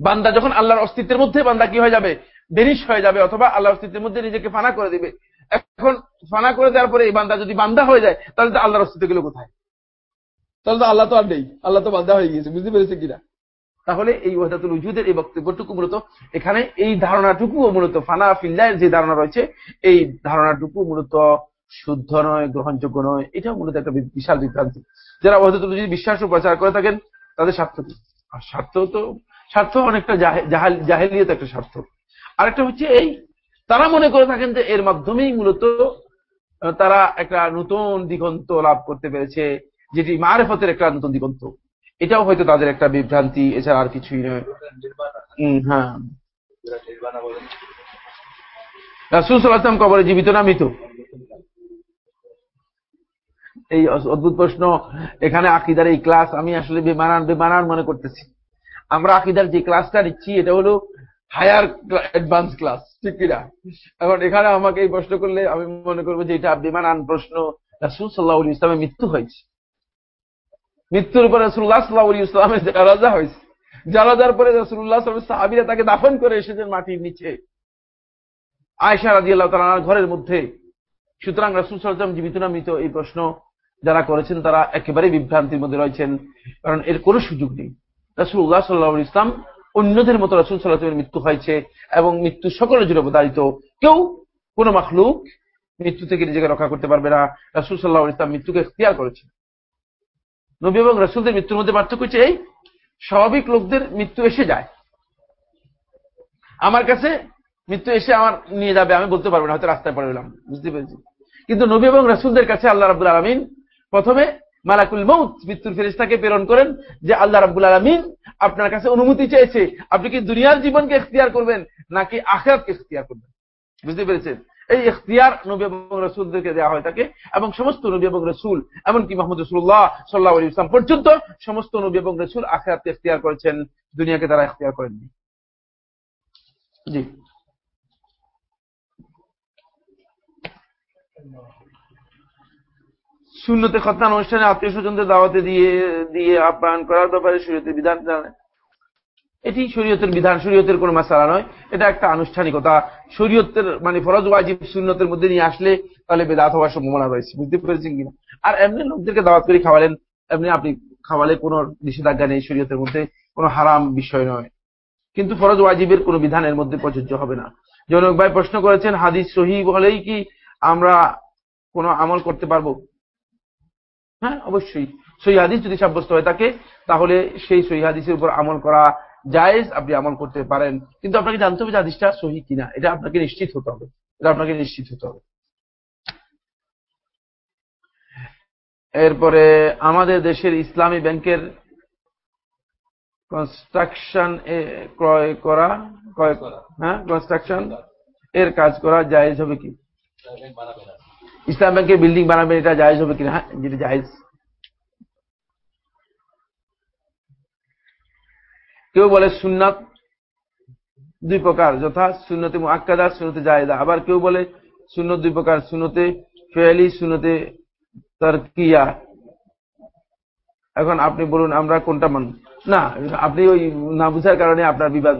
বান্দা যখন আল্লাহর অস্তিত্বের মধ্যে বান্দা কি হয়ে যাবে? বেরিশ হয়ে যাবে অথবা আল্লাহর অস্তিত্বের মধ্যে নিজেকে ফানা করে দিবে। এখন ফানা করে দেওয়ার পরে এই বান্দা যদি বান্দা হয়ে যায় তাহলে তো আল্লাহর অস্তিত্ব গেল কোথায়? তাহলে তো আল্লাহ তো আর নেই। আল্লাহ তো বান্দা হয়ে গিয়েছে বুঝতে পেরেছে কিনা? তাহলে এই ওয়াদাতুল উজুদের এই বক্তব্যটুকু মূলত এখানে এই ধারণাটুকু মূলত ফানা ফিল্লায়ের যে ধারণা রয়েছে এই ধারণাটুকু মূলত শুদ্ধ নয় গ্রহণযোগ্য নয় এটা মূলত একটা বিশাল বিভ্রান্তি। যারা ওয়াদাতুল উজুদ বিশ্বাস ও প্রচার করে থাকেন তাদের স্বার্থ কি? আর স্বার্থ তো স্বার্থ অনেকটা জাহেলিয়ত একটা স্বার্থ। আরেকটা হচ্ছে এই, তারা মনে করে থাকেন যে এর মাধ্যমেই মূলত তারা একটা নতুন দিগন্ত লাভ করতে পেরেছে, যেটি মারেফতের একটা নতুন দিগন্ত। এটাও হয়তো তাদের একটা বিভ্রান্তি, এছাড়া আর কিছুই নয়। হ্যাঁ। রাসুল সাল্লাম কবরে জীবিত না মৃত? এই অদ্ভুত প্রশ্ন, এখানে আকিদার এই ক্লাস আমি আসলে বেমানান বেমানান মনে করতেছি। আমরা আকিদার যে ক্লাসটা নিচ্ছি, এটা হলো হায়ার অ্যাডভান্স ক্লাস ঠিক কিনা? এখন এখানে আমাকে এই প্রশ্ন করলে আমি মনে করব যে এটা বিমানান প্রশ্ন। রাসুল সাল্লাহ ইসলামের মৃত্যু হয়েছে। মৃত্যুর পরে রসুল্লাহ সাল্লাহ ইসলামের জানাজা হয়েছে। জানাজার পরে রসুল্লাহ সাহাবিরা তাকে দাফন করে এসেছেন মাটির নিচে। আয়সা রাজি আল্লাহ তালার ঘরের মধ্যে। সুতরাং রাসুল সাল্লাম জীবিত না মৃত এই প্রশ্ন যারা করেছেন তারা একেবারে বিভ্রান্তির মধ্যে রয়েছেন। কারণ এর কোনো সুযোগ নেই। রাসুল্লাহ সাল্লাহ ইসলাম অন্যদের মতো রাসুল সাল্লাহামের মৃত্যু হয়েছে এবং মৃত্যু সকলের জন্য অবধারিত। কেউ কোন মাখলুক মৃত্যু থেকে নিজেকে রক্ষা করতে পারবে না। রাসুল সাল্লাহ ইসলাম মৃত্যুকে এখতিয়ার করেছে নবী এবং রাসুলদের মৃত্যুর মধ্যে পার্থক্য হচ্ছে এই, স্বাভাবিক লোকদের মৃত্যু এসে যায়। আমার কাছে মৃত্যু এসে আমার নিয়ে যাবে, আমি বলতে পারব না, হয়তো রাস্তায় পড়ে গেলাম বুঝতে পেরেছি। কিন্তু নবী এবং রাসুলদের কাছে আল্লাহ রাবুল আলমিন প্রথমে মালাকুল মৌত মৃত্যুর ফেরিস্তাকে প্রেরণ করেন যে আল্লাহ রাবুল আলমিন আপনার কাছে অনুমতি চেয়েছে। আপনি কি দুনিয়ার জীবনকে এখতিয়ার করবেন নাকি আখেরাতকে এখতিয়ার করবেন? বুঝতে পেরেছেন? এই এখতিয়ার নবী এবং রসুলদেরকে দেওয়া হয় থাকে এবং সমস্ত নবী এবং রসুল, এমনকি মোহাম্মদ রসুল্লাহ সাল্লাহ আলী ইসলাম পর্যন্ত সমস্ত নবী এবং রসুল আখেরাতকে এখতিয়ার করেছেন, দুনিয়াকে তারা এখতিয়ার করেননি। জি। শূন্যতে খতনা অনুষ্ঠানে আত্মীয় স্বজনদের দাওয়াতে দিয়ে দিয়ে আপ্যায়ন করার ব্যাপারে শরীয়তের বিধান এটি শরীয়তের বিধান, শরীয়তের কোনো মাসালা নয়। এটা একটা আনুষ্ঠানিকতা। শরীয়তের মানে ফরজ, ওয়াজিব শূন্যতের মধ্যে নিয়ে আসলে তাহলে বেদাত হওয়ার সম্ভাবনা রয়েছে। বুঝতে পেরেছেন কিনা? আর এমনি লোকদেরকে দাওয়াত করে খাওয়ালেন, এমনি আপনি খাওয়ালে কোনো নিষেধাজ্ঞা নেই শরীয়তের মধ্যে, কোনো হারাম বিষয় নয়। কিন্তু ফরজ, ওয়াজিবের কোনো বিধানের মধ্যে প্রযোজ্য হবে না। জনক ভাই প্রশ্ন করেছেন, হাদিস সহি বলেই কি আমরা কোনো আমল করতে পারব? হ্যাঁ অবশ্যই। সই হাদিস যদি সাব্যস্ত হয়ে থাকে, তাহলে সেই সই হাদিসের উপর আমল করা জায়েজ, আপনি আমল করতে পারেন। কিন্তু আপনাকে জানতে হবে যে হাদিসটা সহি কিনা। এটা আপনাকে নিশ্চিত হতে হবে। এটা আপনাকে নিশ্চিত হতে হবে। এরপরে আমাদের দেশের ইসলামী ব্যাংকের কনস্ট্রাকশন ক্রয় করা ক্রয় করা হ্যাঁ কনস্ট্রাকশন এর কাজ করা জায়েজ হবে কি? ইসলাম ব্যাংকের বিল্ডিং বানাবেন, এটা জায়েজ হবে কিনা? হ্যাঁ যেটা জায়েজ। কেউ বলে সুন্নাত দুই প্রকার, যথা শূন্যতে আক্কাদা শূন্যতে জায়দা। আবার কেউ বলে শূন্য দুই প্রকার শূন্যতে ফেয়ালি শূন্যতে তারকিয়া। এখন আপনি বলুন, আমরা কোনটা মান না, আপনি ওই না বুঝার কারণে আপনার বিবাদ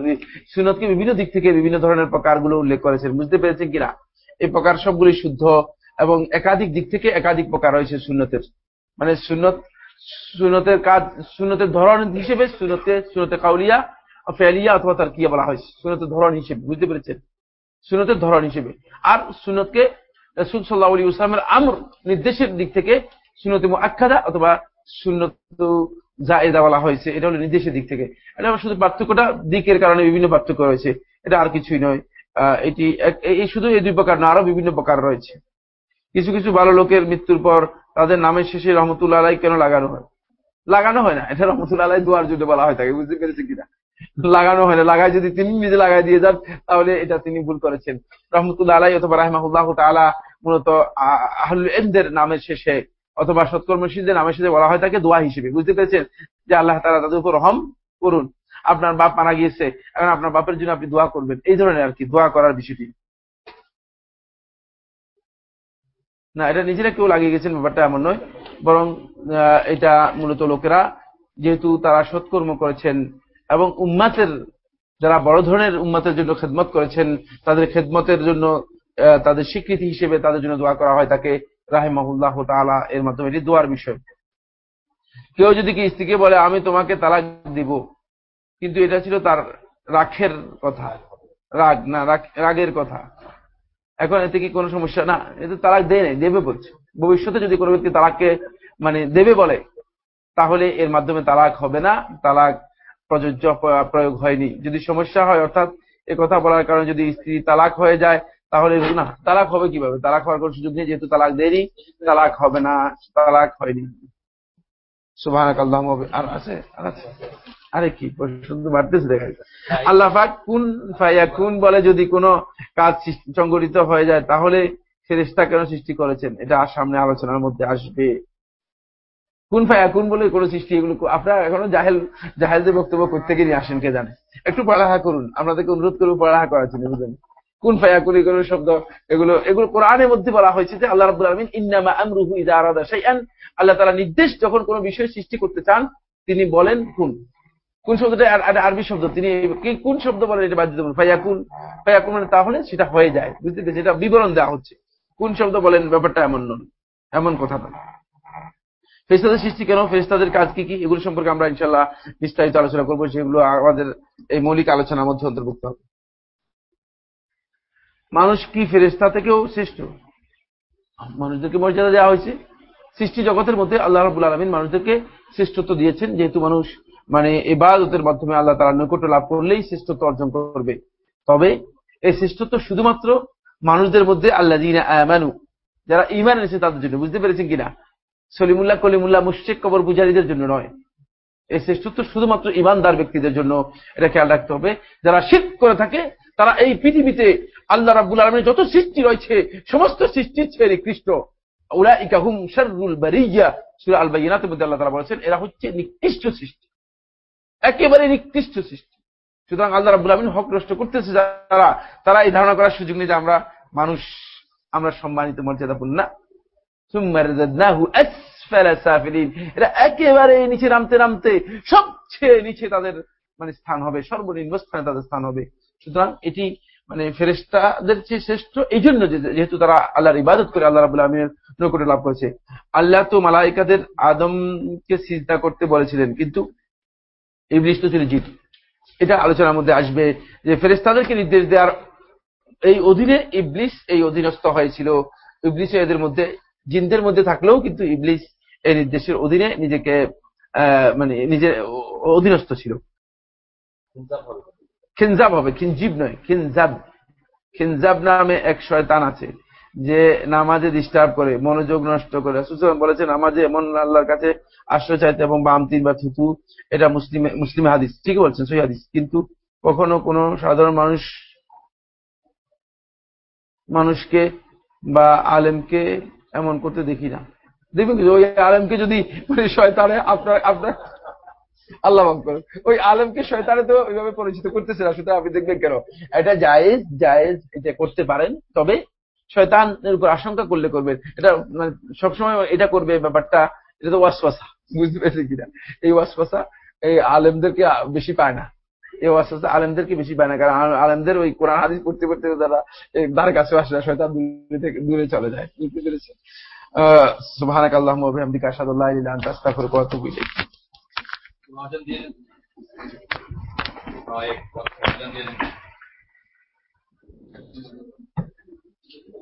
সুনতকে বিভিন্ন দিক থেকে বিভিন্ন ধরনের প্রকারগুলো উল্লেখ করেছেন। বুঝতে পেরেছেন কিনা? এই প্রকার সবগুলি শুদ্ধ। এবং একাধিক দিক থেকে একাধিক প্রকার রয়েছে সুন্নতের। মানে সুন্নত সুনতের কাজ সুনতের ধরন হিসেবে সুনতে সুনতে কাউলিয়া, ফেলিয়া অথবা তার কিয়া বলা হয়। সুনতের ধরন হিসেবে, বুঝতে পেরেছেন? সুনতের ধরন হিসেবে। আর সুনতকে রসুল সাল্লাহ আলী ইসলামের আমর নির্দেশের দিক থেকে সুনতে আখ্যাদা অথবা সুন্নত জায়দা বলা হয়েছে। এটা হলো নির্দেশের দিক থেকে। এটা শুধু পার্থক্যটা দিকের কারণে বিভিন্ন পার্থক্য রয়েছে। এটা আর কিছুই নয়। এটি এই শুধু এই দুই প্রকার না আরও বিভিন্ন প্রকার রয়েছে। কিছু কিছু ভালো লোকের মৃত্যুর পর তাদের নামের শেষে রহমতুল্লাহ আলাই কেন লাগানো হয়? লাগানো হয় না। এটা রহমতুল্লাহ আলাই দোয়ার জন্য বলা হয় তাকে, বুঝতে পেরেছে কিনা? লাগানো হয় না। লাগায় যদি তিনি নিজে লাগাই দিয়ে যান, তাহলে এটা তিনি ভুল করেছেন। রহমতুল্লাহ আলাই অথবা রাহমাহুল্লাহ তালা মূলত আহলের নামের শেষে অথবা সৎকর্মশীলদের নামের শেষে বলা হয় তাকে দোয়া হিসেবে। বুঝতে পেরেছেন? যে আল্লাহ তালা তাদের উপর রহম করুন। আপনার বাপ মারা গিয়েছে। এখন আপনার বাপের জন্য আপনি দোয়া করবেন। এই ধরনের আর কি দোয়া করার বিষয়টি। না, এটা নিজেরা কেউ লাগিয়ে গেছেন, ব্যাপারটা এমন নয়। বরং এটা মূলত লোকেরা যেহেতু তারা সৎকর্ম করেছেন এবং উম্মাতের, যারা বড় ধরনের উম্মাতের জন্য খেদমত করেছেন, তাদের খেদমতের জন্য তাদের স্বীকৃতি হিসেবে তাদের জন্য দোয়া করা হয় তাকে, রাহেমাহুল্লাহ তালা এর মাধ্যমে। এটি দোয়ার বিষয়। কেউ যদি কি স্ত্রীকে বলে, আমি তোমাকে তালাক দিব, কিন্তু এটা ছিল তার রাখের কথা। রাগ, না রাগের কথা। এখন এতে কি কোনো সমস্যা? না এতে তালাক দেয় নাই, দেবে বলছে। ভবিষ্যতে যদি কোনো ব্যক্তি তালাককে মানে দেবে বলে, তাহলে এর মাধ্যমে তালাক হবে না, তালাক প্রযোজ্য প্রয়োগ হয়নি। যদি সমস্যা হয়, অর্থাৎ এ কথা বলার কারণে যদি স্ত্রী তালাক হয়ে যায়, তাহলে না, তালাক হবে কীভাবে? তালাক হওয়ার কোনো সুযোগ নেই, যেহেতু তালাক দেয়নি, তালাক হবে না, তালাক হয়নি। সুবাহ আর আছে? আর আছে? আরে কি শুধু বাড়তেছে দেখা আল্লাহ পাক কোন ফাইয়া কোন বলে যদি কোনো কাজ সংগঠিত হয়ে যায় তাহলে ফেরেস্তা কেন সৃষ্টি করেছেন? এটা সামনে আলোচনার মধ্যে আসবে। কোন ফায়া কোন বলে কোনো সৃষ্টি এগুলো আপনারা এখনও জাহেল জাহেলদের বক্তব্য প্রত্যেকে নিয়ে আসেন কে জানে? একটু পড়ালেখা করুন। আপনাদেরকে অনুরোধ করব পড়ালেখা করার জন্য বুঝলেন? কোন ফায়া কোন এগুলো শব্দ এগুলো এগুলো কোরআনের মধ্যে বলা হয়েছে যে আল্লাহ রাব্বুল আলামিন ইন্নামা আমরুহু ইযা আরাদা শাইআন। আল্লাহ তাআলা নির্দেশ যখন কোনো বিষয় সৃষ্টি করতে চান তিনি বলেন কোন। কোন শব্দটা আরবি শব্দ? তিনি কোন শব্দ বলেন এটা বাধ্য বলেন ফায়াকুন। ফায়াকুন মানে তাহলে সেটা হয়ে যায়। বুঝতে পেরেছি এটা বিবরণ দেওয়া হচ্ছে। কোন শব্দ বলেন ব্যাপারটা এমন নয়। এমন কথা নয় ফেরিস্তাদের সৃষ্টি কেন? ফেরিস্তাদের কাজ কি কি? এগুলো সম্পর্কে আমরা ইনশাল্লাহ বিস্তারিত আলোচনা করব। সেগুলো আমাদের এই মৌলিক আলোচনার মধ্যে অন্তর্ভুক্ত হবে। মানুষ কি ফেরিস্তা থেকেও শ্রেষ্ঠ? মানুষদেরকে মর্যাদা দেওয়া হয়েছে। সৃষ্টি জগতের মধ্যে আল্লাহ রাবুল আলমিন মানুষদেরকে শ্রেষ্ঠত্ব দিয়েছেন। যেহেতু মানুষ মানে এবাদতের মাধ্যমে আল্লাহ তারা নৈকট্য লাভ করলেই শ্রেষ্ঠত্ব অর্জন করবে। তবে এই শ্রেষ্ঠত্ব শুধুমাত্র মানুষদের মধ্যে আল্লাহ আমানু, যারা ইমান এনেছে তাদের জন্য, বুঝতে পেরেছেন কিনা? সলিমুল্লাহ কলিমুল্লাহ মুশেক কবর পূজারীদের জন্য নয়। এই শ্রেষ্ঠত্ব শুধুমাত্র ইমানদার ব্যক্তিদের জন্য এটা খেয়াল রাখতে হবে। যারা শীত করে থাকে, তারা এই পৃথিবীতে আল্লাহ রাবুল আলমের যত সৃষ্টি রয়েছে, সমস্ত সৃষ্টির চেয়ে নিকৃষ্ট ওরা ইকাহুম শারুল বারিয়া, সুরা আল বাইনাতের মধ্যে আল্লাহ তারা বলেছেন, এরা হচ্ছে নিকৃষ্ট সৃষ্টি। একেবারে নিকৃষ্ট সৃষ্টি। সুতরাং আল্লাহ রাবুল আলমিন হক নষ্ট করতেছে যারা, তারা এই ধারণা করার সুযোগ নেই যে আমরা মানুষ, আমরা সম্মানিত মর্যাদা মর্যাদাপূর্ণ না। একেবারে নিচে নামতে নামতে সবচেয়ে নিচে তাদের মানে স্থান হবে, সর্বনিম্ন স্থানে তাদের স্থান হবে। সুতরাং এটি মানে ফেরেস্তাদের চেয়ে শ্রেষ্ঠ। এই জন্য যেহেতু তারা আল্লাহর ইবাদত করে আল্লাহ রাবুল আলমীর লাভ করেছে। আল্লাহ তো মালাইকাদের আদমকে চিন্তা করতে বলেছিলেন, কিন্তু ইবলিশ তো ছিল জিত এটা আলোচনার মধ্যে আসবে যে ফেরেস্তাদেরকে নির্দেশ দেওয়ার এই অধীনে ইবলিস এই অধীনস্থ হয়েছিল। ইবলিস এদের মধ্যে জিনদের মধ্যে থাকলেও কিন্তু ইবলিস এই নির্দেশের অধীনে নিজেকে মানে নিজের অধীনস্থ ছিল। খিনজাব হবে খিনজিব নয় খিনজাব। খিনজাব নামে এক শয়তান আছে। যে নামাজে ডিস্টার্ব করে, মনোযোগ নষ্ট করে। সুতরাং বলেছে নামাজে এমন আল্লাহর কাছে আশ্রয় চাইতে এবং বাম তিনবার থুতু, এটা মুসলিমে, মুসলিম হাদিস। ঠিক বলছেন সই হাদিস। কিন্তু কখনো কোনো সাধারণ মানুষ, মানুষকে বা আলেমকে এমন করতে দেখি না। দেখবেন ওই আলেমকে যদি শয়তানে আপনার আপনার আল্লাহ করুন। ওই আলেমকে শয়তানে তো ওইভাবে পরিচিত করতেছে না, সুতরাং আপনি দেখবেন কেন? এটা জায়েজ জায়েজ এটা করতে পারেন, তবে শয়তানের উপর আশঙ্কা করলে করবেন এটা মানে সবসময় এটা করবে ব্যাপারটা, এটা তো ওয়াসওয়াসা। বুঝতে পেরেছি কিনা? এই ওয়াসওয়াসা এই আলেমদেরকে বেশি পায় না। এই ওয়াসওয়াসা আলেমদেরকে বেশি পায় না, কারণ আলেমদের ওই কোরআন হাদিস পড়তে পড়তে তারা তার কাছে আসে না, শয়তান দূরে থেকে, দূরে চলে যায়। বুঝতে পেরেছি সুবহানাক আল্লাহুম্মা ওয়া বিহামদিকা